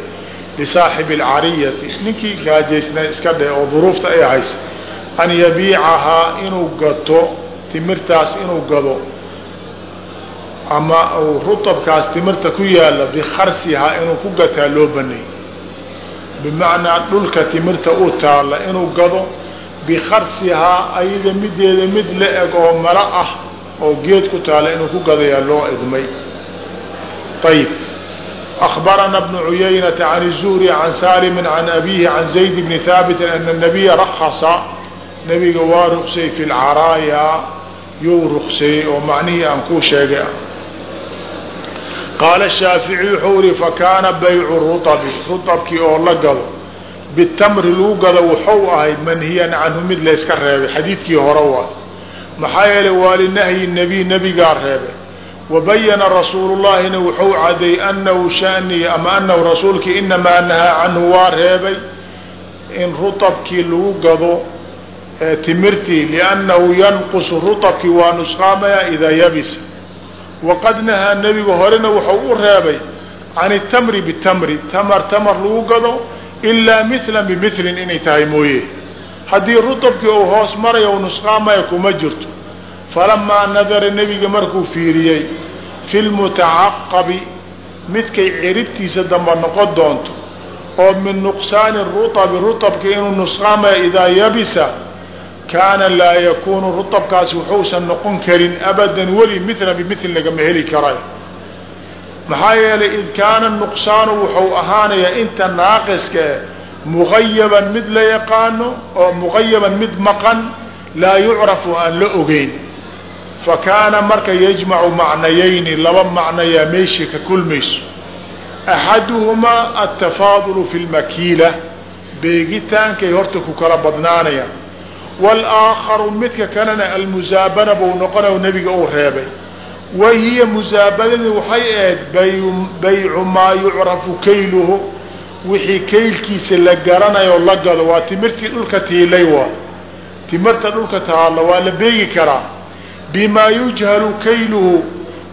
لصاaحب الcarيةi ninkii gaajaysna iska dhe oo ظروufta ay haysa an yabiicahaa inuu gato timirtaas inuu gado ama rutabkaas timirta ku yaala bikarsihaa inuu ku gataa loo banay bimacnaa dhulka timirta u taalla inuu gado bikarsihaa ayada mideeda mid la eg oo mala ah oo geed ku taalla inuu ku gadayaa loo idmay ayb أخبرنا بن عyynة عن الزهري عن sالم عن أbيه عن زيد بن ثابت أن النبي رخص nebiga waa ruqsay fi lcaraaya yuu ruqseeyey oo macnihii aan kuu sheegay. Ah qaala shaaficiy wuxuu ihi fakaana baycu ruabi ruabkii oo la gado bitamri lagu gado wuxuu ahay manhiyan canhu mid layska reebay. Xadiidkii hore waa. Maxaa yeelay waa linahyi nebiy nebigaa reebay. Wabayana rasuulu llahina wuxuu caday anahu shanii ama anahu rasuulkii inamaa nahaa canhu waa reebay in ruabkii lagu gado timirtii liannahu yanqusu rutabkii waa nusqaamaya idaa yabisa. Waqad nahaa nebigu horena wuxuu u reebay can itamri bitamri tamar tamar lagu gado ilaa mila bimilin inay tahay mooye. Haddii rutabkii uu hoos maraya u nusqaamaya kuma jirto. Falamaa nadara nebiga markuu fiiriyey fi lmutacaqabi midkay ciribtiisa damba noqon doonto oo min nuqsaani ruabi ruabka inuu nusqaamaya idaa yabisa kaana laa yakuunu ruabkaasi wuxuusan noqon karin abadan weli mila bimil lagama heli karay. Maxaa yeelay id kaana nuqsaanu wuxuu ahaanayaa inta naaqiska mugayaban mid la yaqaano oo mugayaban mid maqan laa yucrafu aan la ogeyn. Fakaana marka yajmacu macnayayni laba macnayaa meeshii ka kulmayso. Axaduhumaa altafaadulu fi lmakiila beegitaankay horta ku kala badnaanayaan walaakharu midka kalena almusaabana buu noqonay nebiga uu reebay wa hiya musaabanadii waxay ahayd baycu maa yucrafu kayluhu wixii kaylkiisa la garanayo la gado waa timirtii dhulka tiilay waa timirta dhulka taalla waa la beegi karaa bimaa yujhalu kayluhu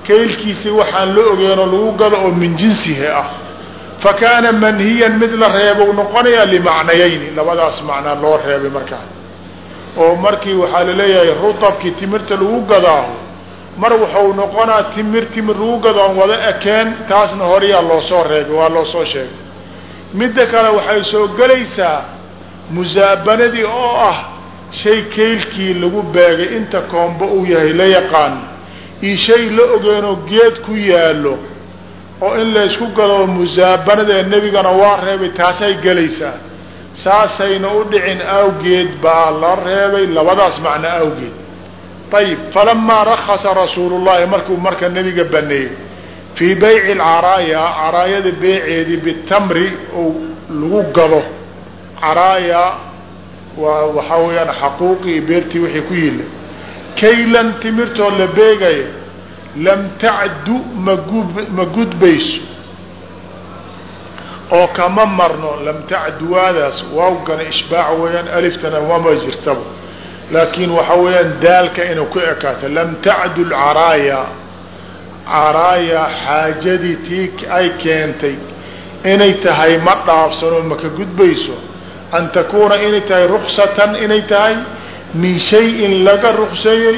kaylkiisa waxaan la ogeenoo lagu gado oo min jinsihi ah fa kaana manhiyan mid la reebou noqonayaa limacnayayni labadaas macnaa loo reebay markaa oo markii waxaa la leeyahay rutabkii timirta lagu gadaaho mar waxau noqonaa timir timir lagu gado aan wada ekeen taasna horeyaa loo soo reebay waa loo soo sheegay. Midda kale waxay soo gelaysaa musaabanadii oo ah shay keylkii lagu beegay inta koombo uu yahay la yaqaan iyo shay la ogeenoo geed ku yaallo oo in laysku gado musaabanada nebigana waa reebay taasay gelaysaa saasayna u dhicin awgeed baa la reebay labadaas macno awgeed. Ayib falamaa rakasa rasuulu llahi markuu marka nebiga baneeyey fii bayci alcaraaya caraayada beeceedii bitamri ou lagu gado. Caraaya waa waxaa weeyaan xaquuqii beertii wixii ku yila kaylan timirtoo la beegayo lam tacdu ma gudbayso oo kama marno lam tacdu waadaas waawgana ishbaac weeyaan aliftana wama jirtaba. Laakiin waxaa weeyaan daalka inuu ku ekaato lam tacdu lcaraaya caraaya xaajadii tii ay keentay inay tahay ma dhaafsano maka gudbayso an takuuna inay tahay ruksatan inay tahay min shayin laga rukseeyey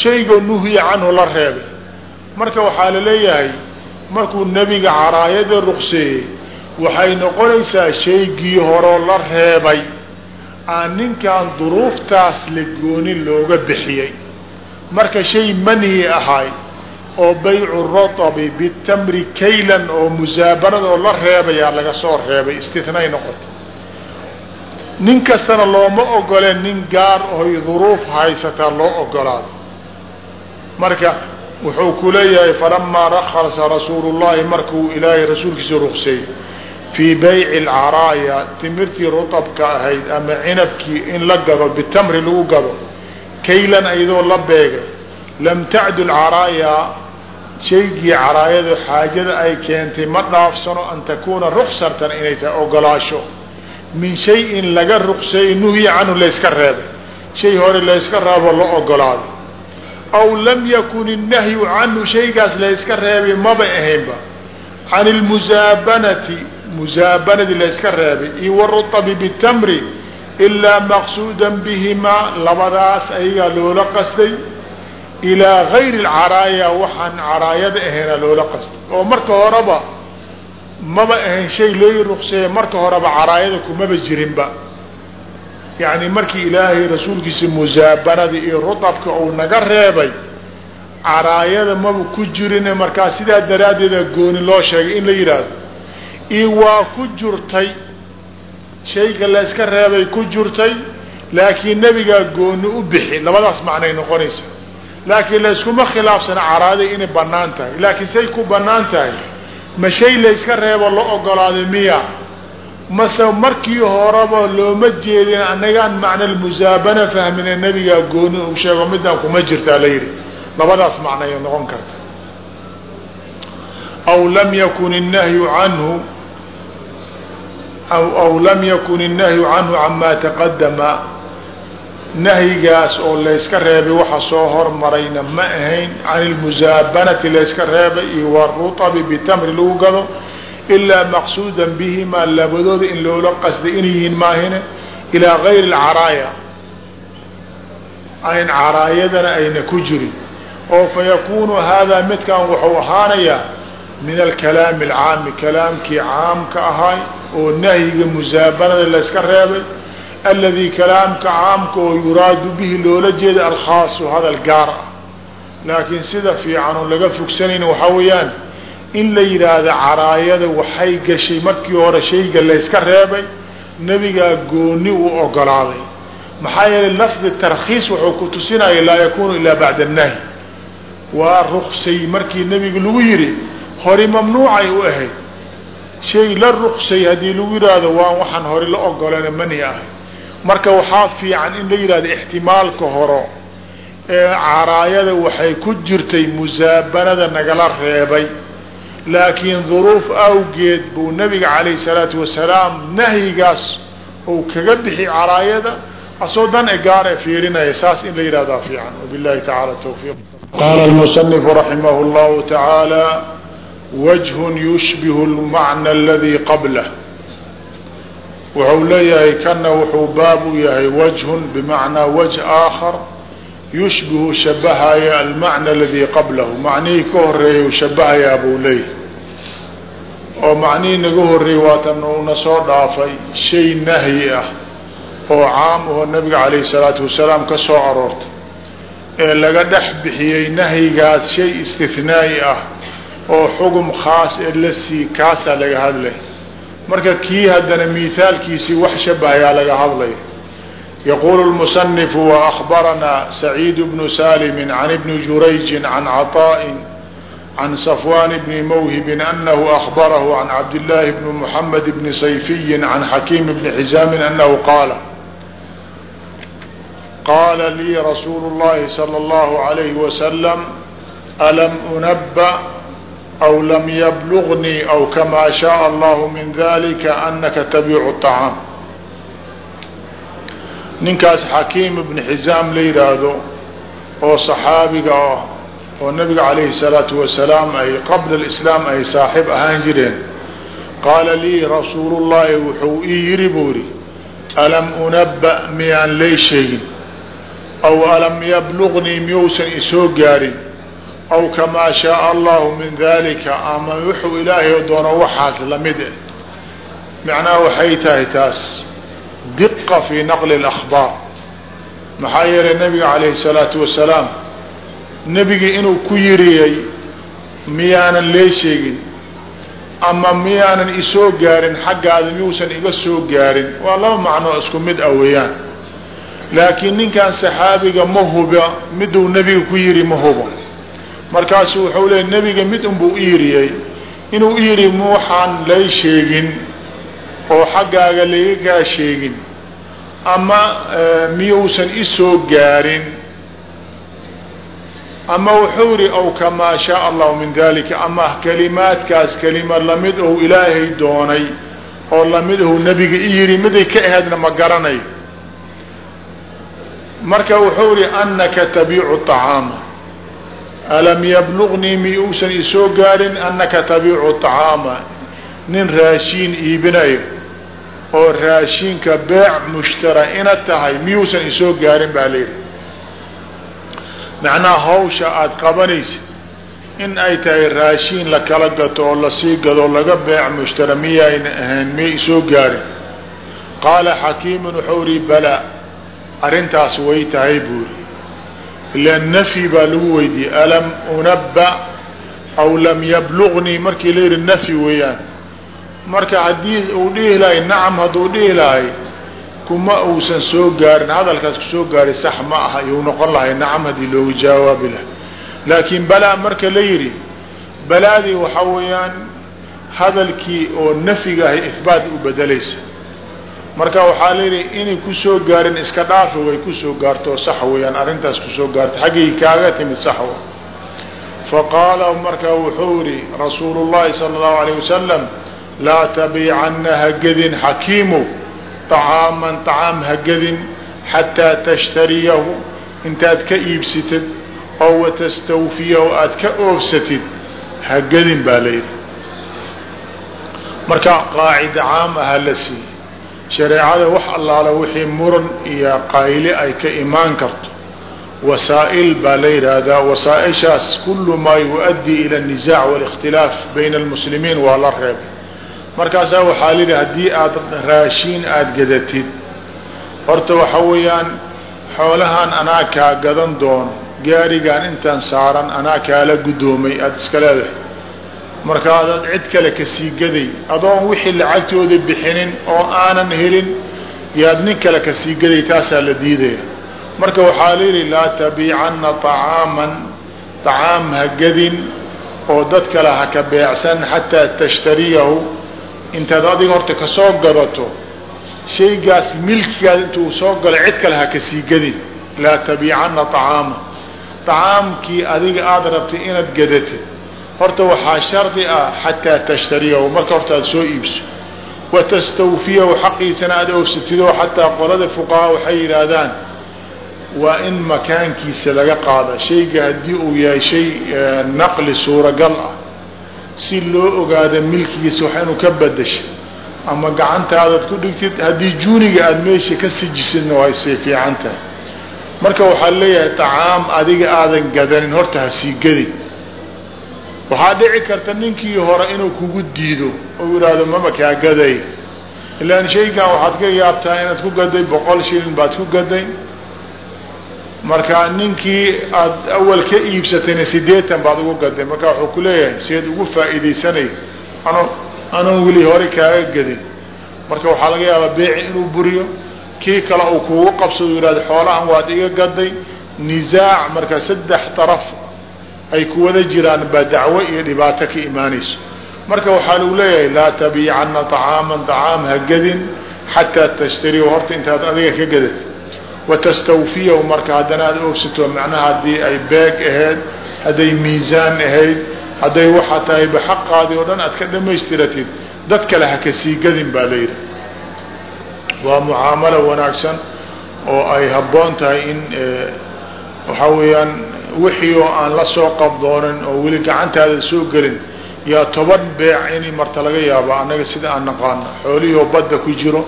shaygoo nuhiya canhu la reebay. Marka waxaa la leeyahay markuu nebiga caraayada rukseeyey waxay noqonaysaa shaygii horoo la reebay aan ninkan duruuftaas la goonin looga bixiyey. Marka shay manhi ahay oo baycu ratabi bitamri kaylan oo musaabanad oo la reebayaa laga soo reebay istinay noqota nin kastana looma ogole nin gaar oy duruuf haysataa loo ogolaado. Marka wuxuu ku leeyahay falamaa rakhasa rasuulu llahi markuu ilaahay rasuulkiisa rukseeyey fii bayci alcaraaya timirtii rutabka ahayd ama cinabkii in la gado bitamri lagu gado kaylan ayadoo la beegay lam tacdu lcaraaya shaygii caraayadu xaajada ay keentay ma dhaafsano an takuuna ruksatan inay tahay ogolaasho min shayin laga ruqseeyey nuhiya canhu layska reebay. Shay hore layska reebo la ogolaaday aw lam yakun innahyu canhu shaygaas layska reebay maba ahaynba. Can ilmusaabanati musaabanadii layska reebay iyo warutabi bitamri ilaa maqsuudan bihimaa labadaas ayagaa loola qasday. Ilaa gayri alcaraaya waxaan caraayada ahayna loola qasday. Oo marka horeba maba ahayn shay lay ruqseeye marka horeba caraayada kumaba jirinba. Yacni markii ilaahay rasuulkiisa musaabanada iyo rutabka uu naga reebay caraayada maba ku jirine markaa sidaa daraaddeeda gooni loo sheegay in la yidhaahdo iyo waa ku jirtay shayga la yska reebay ku jirtay laakiin nebigaa gooni u bixi. Labadaas macnay noqonaysa. Laakiin layskuma khilaafsana caraayada inay bannaan tahay. Laakiin say ku bannaan tahay ma shay layska reebo la ogolaaday miya? Mase markii horeba looma jeedin annagaan macna musaabana fahmine nebigaa gooni u sheego midaan kuma jirtaa la yidhi. Labadaas macnay noqon karta. Aw lam yakun الnahyu canhu aw aw lam yakun innahyu canhu camaa taqadama nahyigaas oo layska reebay waxa soo hormarayna ma ahayn can ilmusaabanati layska reebay iyo warutabi bitamri lagu gado ilaa maqsuudan bihimaa labadooda in loola qasday inay yihiin maahine ilaa gayri alcaraaya. Ayn caraayadana ayna ku jirin. Oo fa yakuunu midkan wuxuu ahaanayaa min alkalaami alcaami kalaamkii caamka ahaay oo nahyiga musaabanada layska reebay aladii kalaamka caamka oo yuraadu bihi loola jeeda alkhaasu hadal gaar ah. Laakiin sida fiican oo laga fogsanayna waxaa weeyaan in la yidhaahdo caraayada waxay gashay markii hore shayga layska reebay nebigaa gooni uu ogolaaday. Maxaa yeelay lafdi tarkhiis wuxuu ku tusinaya laa yakunu ilaa bacda annahy waa ruksay markii nebiga lagu yidhi hori mamnuucay u ahayd shay la ruksay haddii lagu yidhaahdo waan waxaan hore la ogolana mani ahay marka waxaa fiican in la yidhahdo ixtimaalka horo ee caraayada waxay ku jirtay musaabanada nagala reebay. Laakiin duruuf awgeed buu nabiga calayh salaatu wasalaam nahyigaas uu kaga bixi caraayada asoo dan e gaar e fiirinaya saas in la yidhahdaa fiican. Wabillahi tacaala tawfiiq. Qaala almusanifu raximah llahu tacaala wajhun yushbihu lmacna aladii qablah wuxuu leeyahay kana wuxuu baab u yahay wajhun bimacnaa wajh aakhar yushbihu shabahaya almacna aladii qablahu. Macnihii ka horreeya shabahayaa buu leeyahay. Oo macnihii naga horreeyey waatan uuna soo dhaafay shay nahyi ah oo caam ahoo nabiga calayhi salaatu wasalaam ka soo aroortay ee laga dhex bixiyey nahyigaas shay istinaa'i ah oo xugum khaas ee la sii kaasaa laga hadlay marka kii haddana miaalkiisii wax shabahayaa laga hadlaya yaqulu lmusanifu waأkhbaranaa saciid bnu salimi can ibni jurayji can caطaءi can safwan bni mawhibin anahu akbarahu can cabdillaahi bni muxamed bni sayfiyi can xakiim bni xizaamin anahu qaala qaala lii rasuulu اllahi salى اllahu عalayhi wasalam alam unaba aw lam yablugnii aw kamaa shaaa allahu min dalika anaka tabiicu طacaam ninkaas xakiim ibni xizaam la yidhaahdo oo saxaabiga ah oo nabiga calayhi salaatu wasalaam ay qabla alislaam ay saaxib ahaan jireen qaala lii rasuulu llahi wuxuu ii yidhi buu yidhi alam unabba miyaan lay sheegin aw alam yablugnii miyuusan isoo gaarin aw kamaa shaaa allahu min dalika ama wuxuu ilaahay doono waxaas lamid eh macnaha waxay tahay taas diqa fii naqli اlakhbaar maxaa yeelay nabiga calayhi الsalaatu wasalaam nebiga inuu ku yiriyey miyaanan lee sheegin ama miyaanan isoo gaarin xaggaada miyuusan iga soo gaarin waa laba macnoo isku mid ah weeyaan laakiin ninkan saxaabiga ma huba miduu nebiga ku yiri ma hubo markaasu wuxuu leeyay nebiga mid unbuu u yiriyey inuu ma waxaan lay sheegin oo xaggaaga lagagaa sheegin. Ama miyuusan isoo gaarin ama wuxuu yihi aw kamaa shaaa allahu min dalika ama kelimaadkaas kelima la mid ou ilaahay doonay oo la mid ou nebiga i yidhi miday ka aheedna ma garanayo marka wuxuu yihi anaka tabiicu طacaama alam yablugnii miyuusan isoo gaarin anaka tabiicu طacaama nin raashiin iibinayo oo raashinka beec mushtara ina tahay miyuusan isoo gaarin baa layidhi macnaha hawsha aada qabanaysid in ay tahay raashiin la kala gato oo la sii gado laga beec mushtara miyayna ahayn miyay soo gaarin qaala xakiimun wuxuu ihi balaa arrintaas way tahay buuri ila nafyi baa lagu weydiiyey alam unabba aw lam yablugnii markii la yidhi nafyi weeyaan marka haddii uu dhihi lahay nacam hadduu dhihi lahay kuma uusan soo gaarin hadalkaas ku soo gaaray sax ma aha iyuu noqon lahay nacam haddii loogu jawaabi lahay laakiin balaa marka la yidhi balaadii waxaa weeyaan hadalkii oo nafyiga ahay ihbaat u bedelaysa marka waxaa yidhi inay ku soo gaarin iska dhaafi way ku soo gaarto sax weeyaan arrintaas ku soo gaarta xaggay kaaga timid sax wa faqaala markaa wuxuu yihi rasuulu llahi sala allahu alayh wasalam laa tabiicanna hagadin xakiimu طacaaman طacaam hagadin xataa tashtariyahu. Intaad ka iibsatid oo watastawfiyahu aad ka oofsatid hagadin baa layidhi marka qaacida caam aha la siiye shareecada wax allaala wixii muran iyo qayli ay ka imaan karto. Wasaa'il baa la yidhaahdaa wasaa'ishaas kullu maa yu-addii ila annisaac waalikhtilaaf bayna almuslimiin waa la reebay. Markaasaa waxaa layidhi haddii aad raashiin aad gadatid horta waxa weeyaan xoolahan anaa kaa gadan doono gaarigaan intaan saaran anaa kaala guddoomay aada iska leedahay marka adaad cid kale ka sii gaday adoon wixii lacagtooda bixinin oo aanan helin yaad nin kale ka sii gaday taasaa la diidaya marka waxaa layidhi laa tabiicanna acaaman acaam ha gadin oo dad kale ha ka beecsan xataa tashtariyahu. Intaad adiga horta ka gadato shaygaas milkigaad intuu soo galo cid kale ha ka sii gadin laa tabiicanna acaama acaamkii adiga aada rabtay inaad gadatid horta waxaa shardi ah xataa tashtariyahu marka horta aad soo iibso watastawfiyahu xaqiisana aada oofsatidoo xataa qolada fuqahaa waxay yidhaahdaan waa in makaankiisa laga qaada. Shayga haddii uu yahay shay naqli suuragal ah si loo ogaada milkigiisa wax inuu ka badashay ama gacantaadaad ku dhigtid haddii juuniga aada meesha ka sijisidna way say fiican tahay. Marka waxaa leeyahay tacaam adiga aadan gadanin horta ha sii gadi waxaa dhici karta ninkii hore inuu kugu diido oo yidhaahdo mama kaa gaday? Ilaan shaygan waxaad ka yaabtaa inaad ku gaday boqol shilin baad ku gaday. Marka ninkii aada awal ka iibsatayna sideetan baad ugu gaday. Marka wuxuu ku leeyahay seed ugu faa'iidaysanay. Ano anoon weli hore kaaga gadin marka waxaa laga yaabaa beeci inuu buriyo. Kii kale uu kugu qabsado yihahdo xoolahan waad iga gaday. Nisaac marka saddex daraf ay ku wada jiraan baa dacwo iyo dhibaato ka imaanayso. Marka waxaa lagu leeyahay laa tabiicanna طacaaman طacaam ha gadin xataa tashtariya horta intaad adiga ka gadat watastawfiyahu marka haddana aad oogsato macnaha haddii ay beeg ahayd hadday miisaan ahayd hadday waxaa tahay baxaqaadii oo dhan aad ka dhamaystiratid dad kale ha ka sii gadin baa la yidhi. Waa mucaamalo wanaagsan oo ay habboon tahay in waxaa weeyaan wixii oo aan la soo qabdoonin oo weli gacantaada soo gelin yaa toban beec inay marta laga yaabo annaga sida aan naqaano xoolihii oo badda ku jiro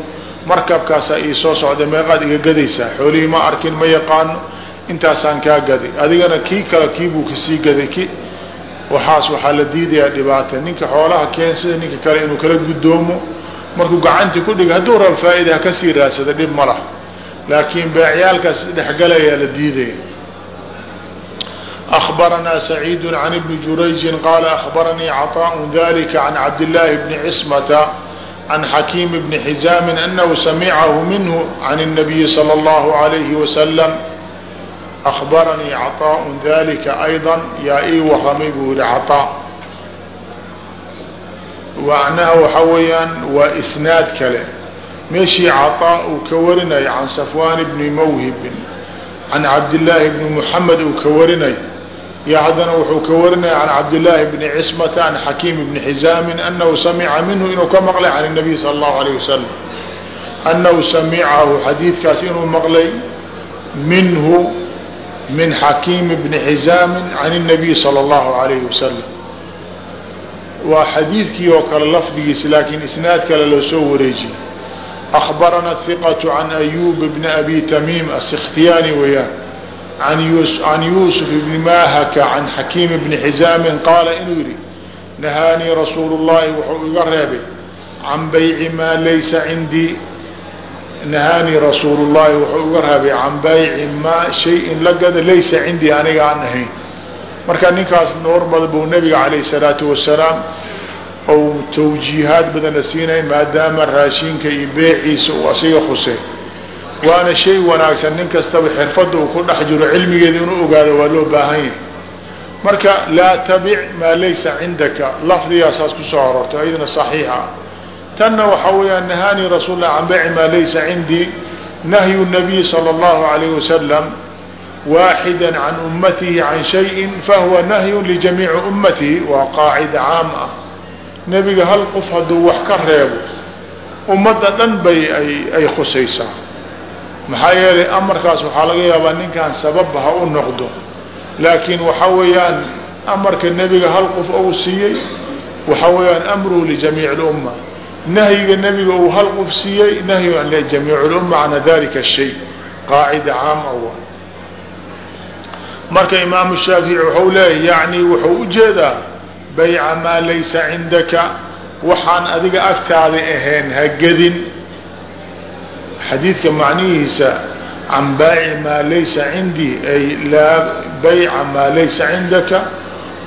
markabkaasaa ii soo socda meeqaad iga gadaysaa xoolihii ma arkin ma yaqaano intaasaan kaa gaday. Adigana kii kale kiibuu ka sii gaday ki waxaas waxaa la diidayaa dhibaata. Ninka xoolaha keensada ninka kale inuu kala guddoomo markuu gacantii ku dhiga hadduu raba faa-ida ha ka sii raadsada dhib ma lah laakiin beecyaalkaas dhexgalayaa la diidaya أخبرنا سعيد عن ابن جريج قال أخبرني عطاء ذلك عن عبد الله بن عصمة عن حكيم بن حزام أنه سمعه منه عن النبي صلى الله عليه وسلم أخبرني عطاء ذلك أيضا يا إي وهمي بور عطاء وعناه وحويا وإسناد كله مشي عطاء كورني عن صفوان بن موهب عن عبد الله بن محمد كورني yo haddana wuxuu ka warinaya can cabdillaahi bni cismata can xakiim bni xizaamin anahu samica minhu inuu ka maqlay can الnabiy sala اllahu alayh wasalam annahu samicahu xadiidkaas inuu maqlay minhu min xakiim bni xizaamin can الnabiy salى اllahu alayhi wasalam waa xadiidkii oo kale lafdigiisa laakiin isnaad kale loo soo wareejiyey akbarana hiqatu can ayub bni abi tamiim asikhtiyaani weeyaan can yuusuf bni mahaka can xakiim bni xizaamin qaala inuu yidhi nahaanii rasuulu llahi wuxuu iga reebay can bayci maa laysa cindii nahaanii rasuulu llahi wuxuu iga reebay can bayci maa shay-in la gada laysa cindii aniga aan ahayn marka ninkaas noormada buu nabiga calayh salaatu wasalaam ou tawjiihaad badana siinay maadaama raashinka iyo beeciisa uu asiga khusay waana shay wanaagsan. Nin kastaba xirfadda uu ku dhex jiro cilmigeeda inuu ogaado waa loo baahan yahay. Marka laa tabic maa laysa cindaka. Lafdigaasaas ku soo arortay ayadana saxiixa. Tanna waxaa weeyaan nahaanii rasuul lah can bayci maa laysa cindii nahyu nabiy sala allahu alayh wasalam waaxida can ummatihi can shayin fahuwa nahyu lijamiici ummatihi waa qaacida caam ah. Nebiga hal qof hadduu wax ka reebo ummadda dhan bay ay khusaysaa maxaa yeelay amarkaas waxaa laga yaabaa ninkan sababba ha u noqdo. Laakiin waxa weeyaan amarka nebiga hal qof ou siiyey waxa weeyaan amruhu lijamiic اlumma nahyiga nebiga uu hal qof siiyey nahyu lijamiic اlumma cana dalika shay qaacida caam awa marka imaamu shaafici waxau leeyahy yani wuxuu u jeedaa bayca maa laysa cindaka waxaan adiga agtaada ahayn ha gedin xadiidka macnihiisa can baaci maa laysa cindii ay laa bayca maa laysa cindaka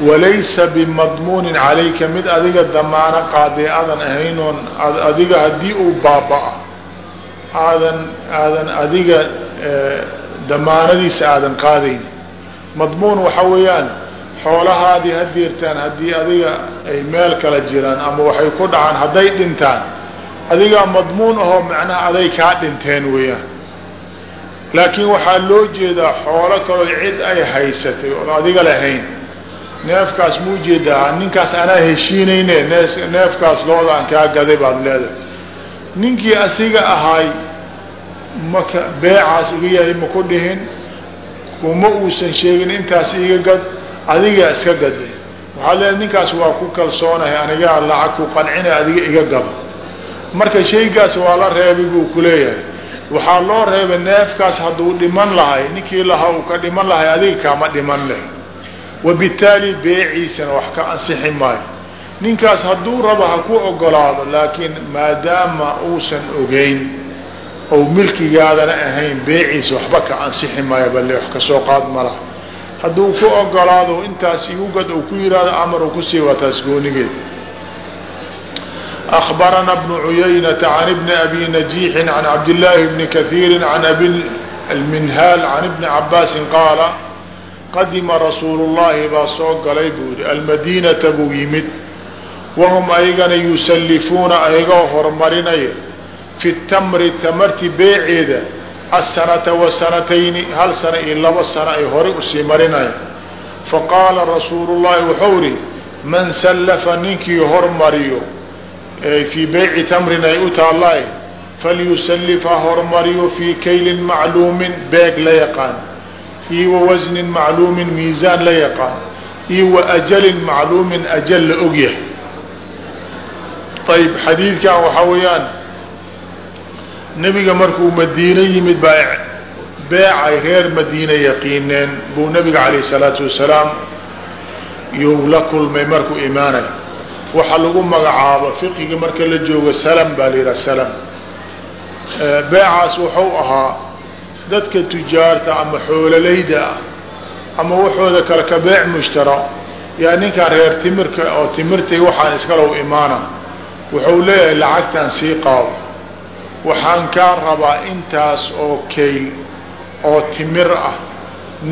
walaysa bimadmuunin calayka mid adiga damaano qaadee aadan ahaynoon adiga haddii uu baaba-a aadan aadan adiga damaanadiisa aadan qaadayn. Madmuun waxa weeyaan xoolahaadii ha haddii adiga ay meel kala jiraan ama waxay ku dhacaan hadday dhintaan adigaa madmuun ahoo macnaha aday kaa dhinteen weeyaan. Laakiin waxaa loo jeedaa xoolo kaloo cid ay haysatay ood adiga lahayn. Neefkaas ma u jeedaa ninkaas anaa heshiinayne neefkaas looda aan kaa gaday baad leedahay. Ninkii asiga ahaay maka beecaas iga yahay ma ku dhihin kuma uusan sheegin intaas iga gad adigaa iska gaday waxaad leedahay ninkaas waa ku kalsoonahay anigaa lacag ku qancinay adiga iga gado marka shaygaas waa la reebay buu kuleeyahay waxaa loo reebay neefkaas hadduu dhiman lahay ninkii lahaa uu ka dhiman lahay adiga kaama dhiman leh. Wabitaali beeciisana wax ka ansixi maayo. Ninkaas hadduu rabo ha ku ogolaado laakiin maadaama uusan ogeyn ou milkigaadana ahayn beeciisa waxba ka ansixi maayo balle wax ka soo qaad malaha hadduu ku ogolaado intaas igugad uu ku yihahdo amar uu ku sii waa taas goonigeed أخبرنا بن عيينة عن ابن أبي نجيح عن عبد الله بن كثير عن أبي المنهال عن ابن عباس قال qadima rasuulu llaahi baa soo galay buu yihi almadiinata buu yimid wahum ayagana yusallifuuna ayagoo horumarinaya fi tamri tamarti beeceeda asanata wa sanatayni hal sana iyo laba sano ay hore usii marinaya faqaala rasuulu llaahi wuxuu ihi man sallafa ninkii hormariyo fii beyci tamrin ay u taallay. Falyusallif ha hormariyo fii kaylin macluumin beeg la yaqaan. Iyo wa wasnin macluumin miisaan la yaqaan. Iyo wa ajalin macluumin ajal la ogyahay ayb xadiidkan waxaa weeyaan nebiga markuu madiine yimid baa beecay reer madiine yaqiineen. Buu nabiga calayh isalaatu wasalaam yuu la kulmay markuu imaanay waxaa lagu magacaabo fiqiga marka la joogo salam baa la yidhaha salam. Beecaas wuxuu ahaa dadka tujaarta ama xoololayda ah ama waxooda kale ka beec mushtara yaa ninkaan reer timirka oo timirtay waxaan iskalow imaana. Wuxuu leeyahay lacagtan sii qaado. Waxaan kaa rabaa intaas oo kayl oo timir ah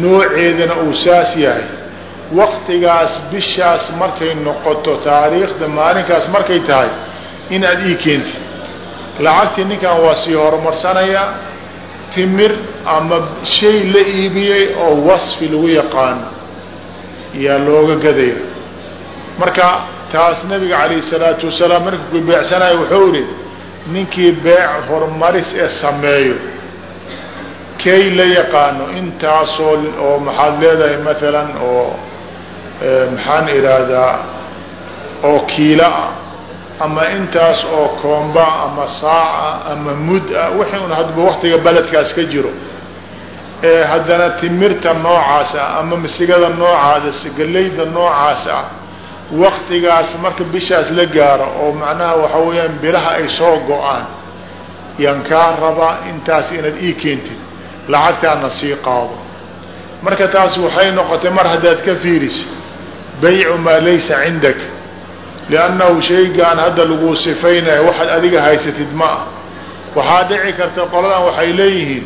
nooceedana uu saas yahay waktigaas bishaas markay noqoto taariikhda maalinkaas markay tahay inaad ii keentid lacagtii ninkan waa sii horumarsanayaa timir ama shay la iibiyey oo wasfi lagu yaqaano yaa looga gadaya. Marka taas nabiga calayh salaatu wasalaam markuu ku wuxuu ihi ninkii beec horumaris ee sameeyo kay la yaqaano intaasoo oo maxaad leedahay maalan oo maxaan idhaahdaa oo kiila ah ama intaas oo koomba ama saaca ama mud ah wixii un hadba waktiga beledkaas ka jiro. Ee haddana timirta noocaas ah ama masigada noocaada galayda noocaas ah waktigaas marka bishaas la gaaro oo macnaha waxa weeyaan biraha ay soo go'aan yaan kaa rabaa intaas inaad ii keentid lacagtaana sii qaado. Marka taas waxay noqotay mar haddaad ka fiiriso baycu maa laysa cindak liannahu shaygaan hadda lagu sifaynaya waxaad adiga haysatid ma ah waxaa dhici karta qoladan waxay leeyihiin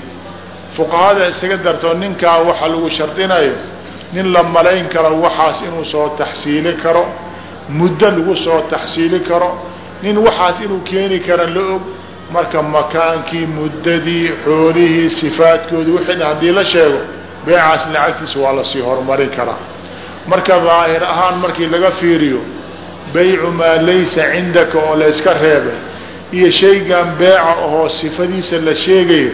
fuqahada isaga darto ninkaa waxa lagu shardinayo nin la malayn karo waxaas inuu soo taxsiili karo muddo lagu soo taxsiili karo nin waxaas inuu keeni kara la og marka makaankii muddadii xoolihii sifaadkoodii wixii haddii la sheego beecaas lacagtiisa waa la sii horumarin karaa marka daahir ahaan markii laga fiiriyo baycu maa laysa cindaka oo la yska reebay iyo shaygan beeca ahoo sifadiisa la sheegayo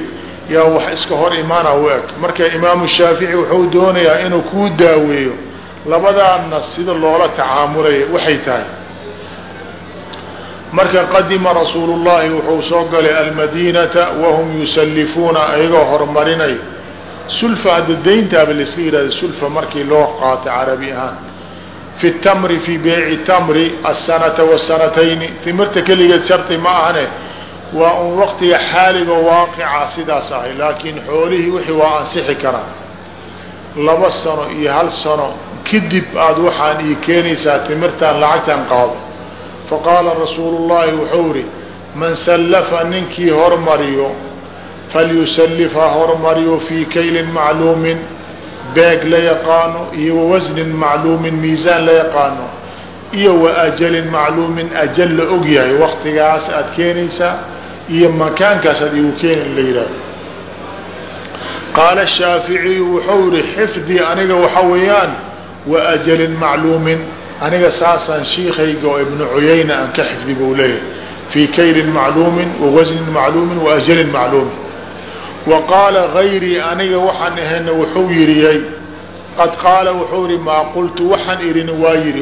yaa wax iska hor imaana u eg. Marka imaamu shaafici wuxuu doonayaa inuu kuu daaweeyo labadaana sida loola tacaamulaya waxay tahay. Marka qadima rasuulu llahi wuxuu soo galay almadiinata wahum yusallifuuna ayagoo horumarinayo sulfa hadda dayntaaba layska yihahda sulfa markii loo qaatay carabi ahaan. Fi tamri fi beyci tamri asanata wasanatayni timirta keligeed shardi ma ahane waa un waqtiga xaaliga waaqica sidaas ahay laakiin xoolihii wixii waa ansixi karaa laba sano iyo hal sano kadib aada waxaan ii keenaysaa timirtaan lacagtan qaado. Faqaala rasuulu llahi wuxuu ihi man sallafa ninkii hormariyo falyusallif ha hormariyo fii kaylin macluumin beeg la yaqaano iyo wawasnin macluumin miisaan la yaqaano iyo wa ajalin macluumin ajal la og yahay waktigaas aada keenaysaa iyo makaankaas aad igu keeni la yidhahdo qaala shaaficiyu wuxuu yihi xifdii aniga waxa weeyaan wa ajalin macluumin aniga saasaan shiikayga oo ibnu cuyayna aan ka xifdi buu leeyahay fii kaylin macluumin wa wasnin macluumin wa ajalin macluumin wa qaala gayrii aniga waxaan ahayna wuxuu yiriyey qad qaala wuxuu yihi maa qultu waxaan irin waa yidhi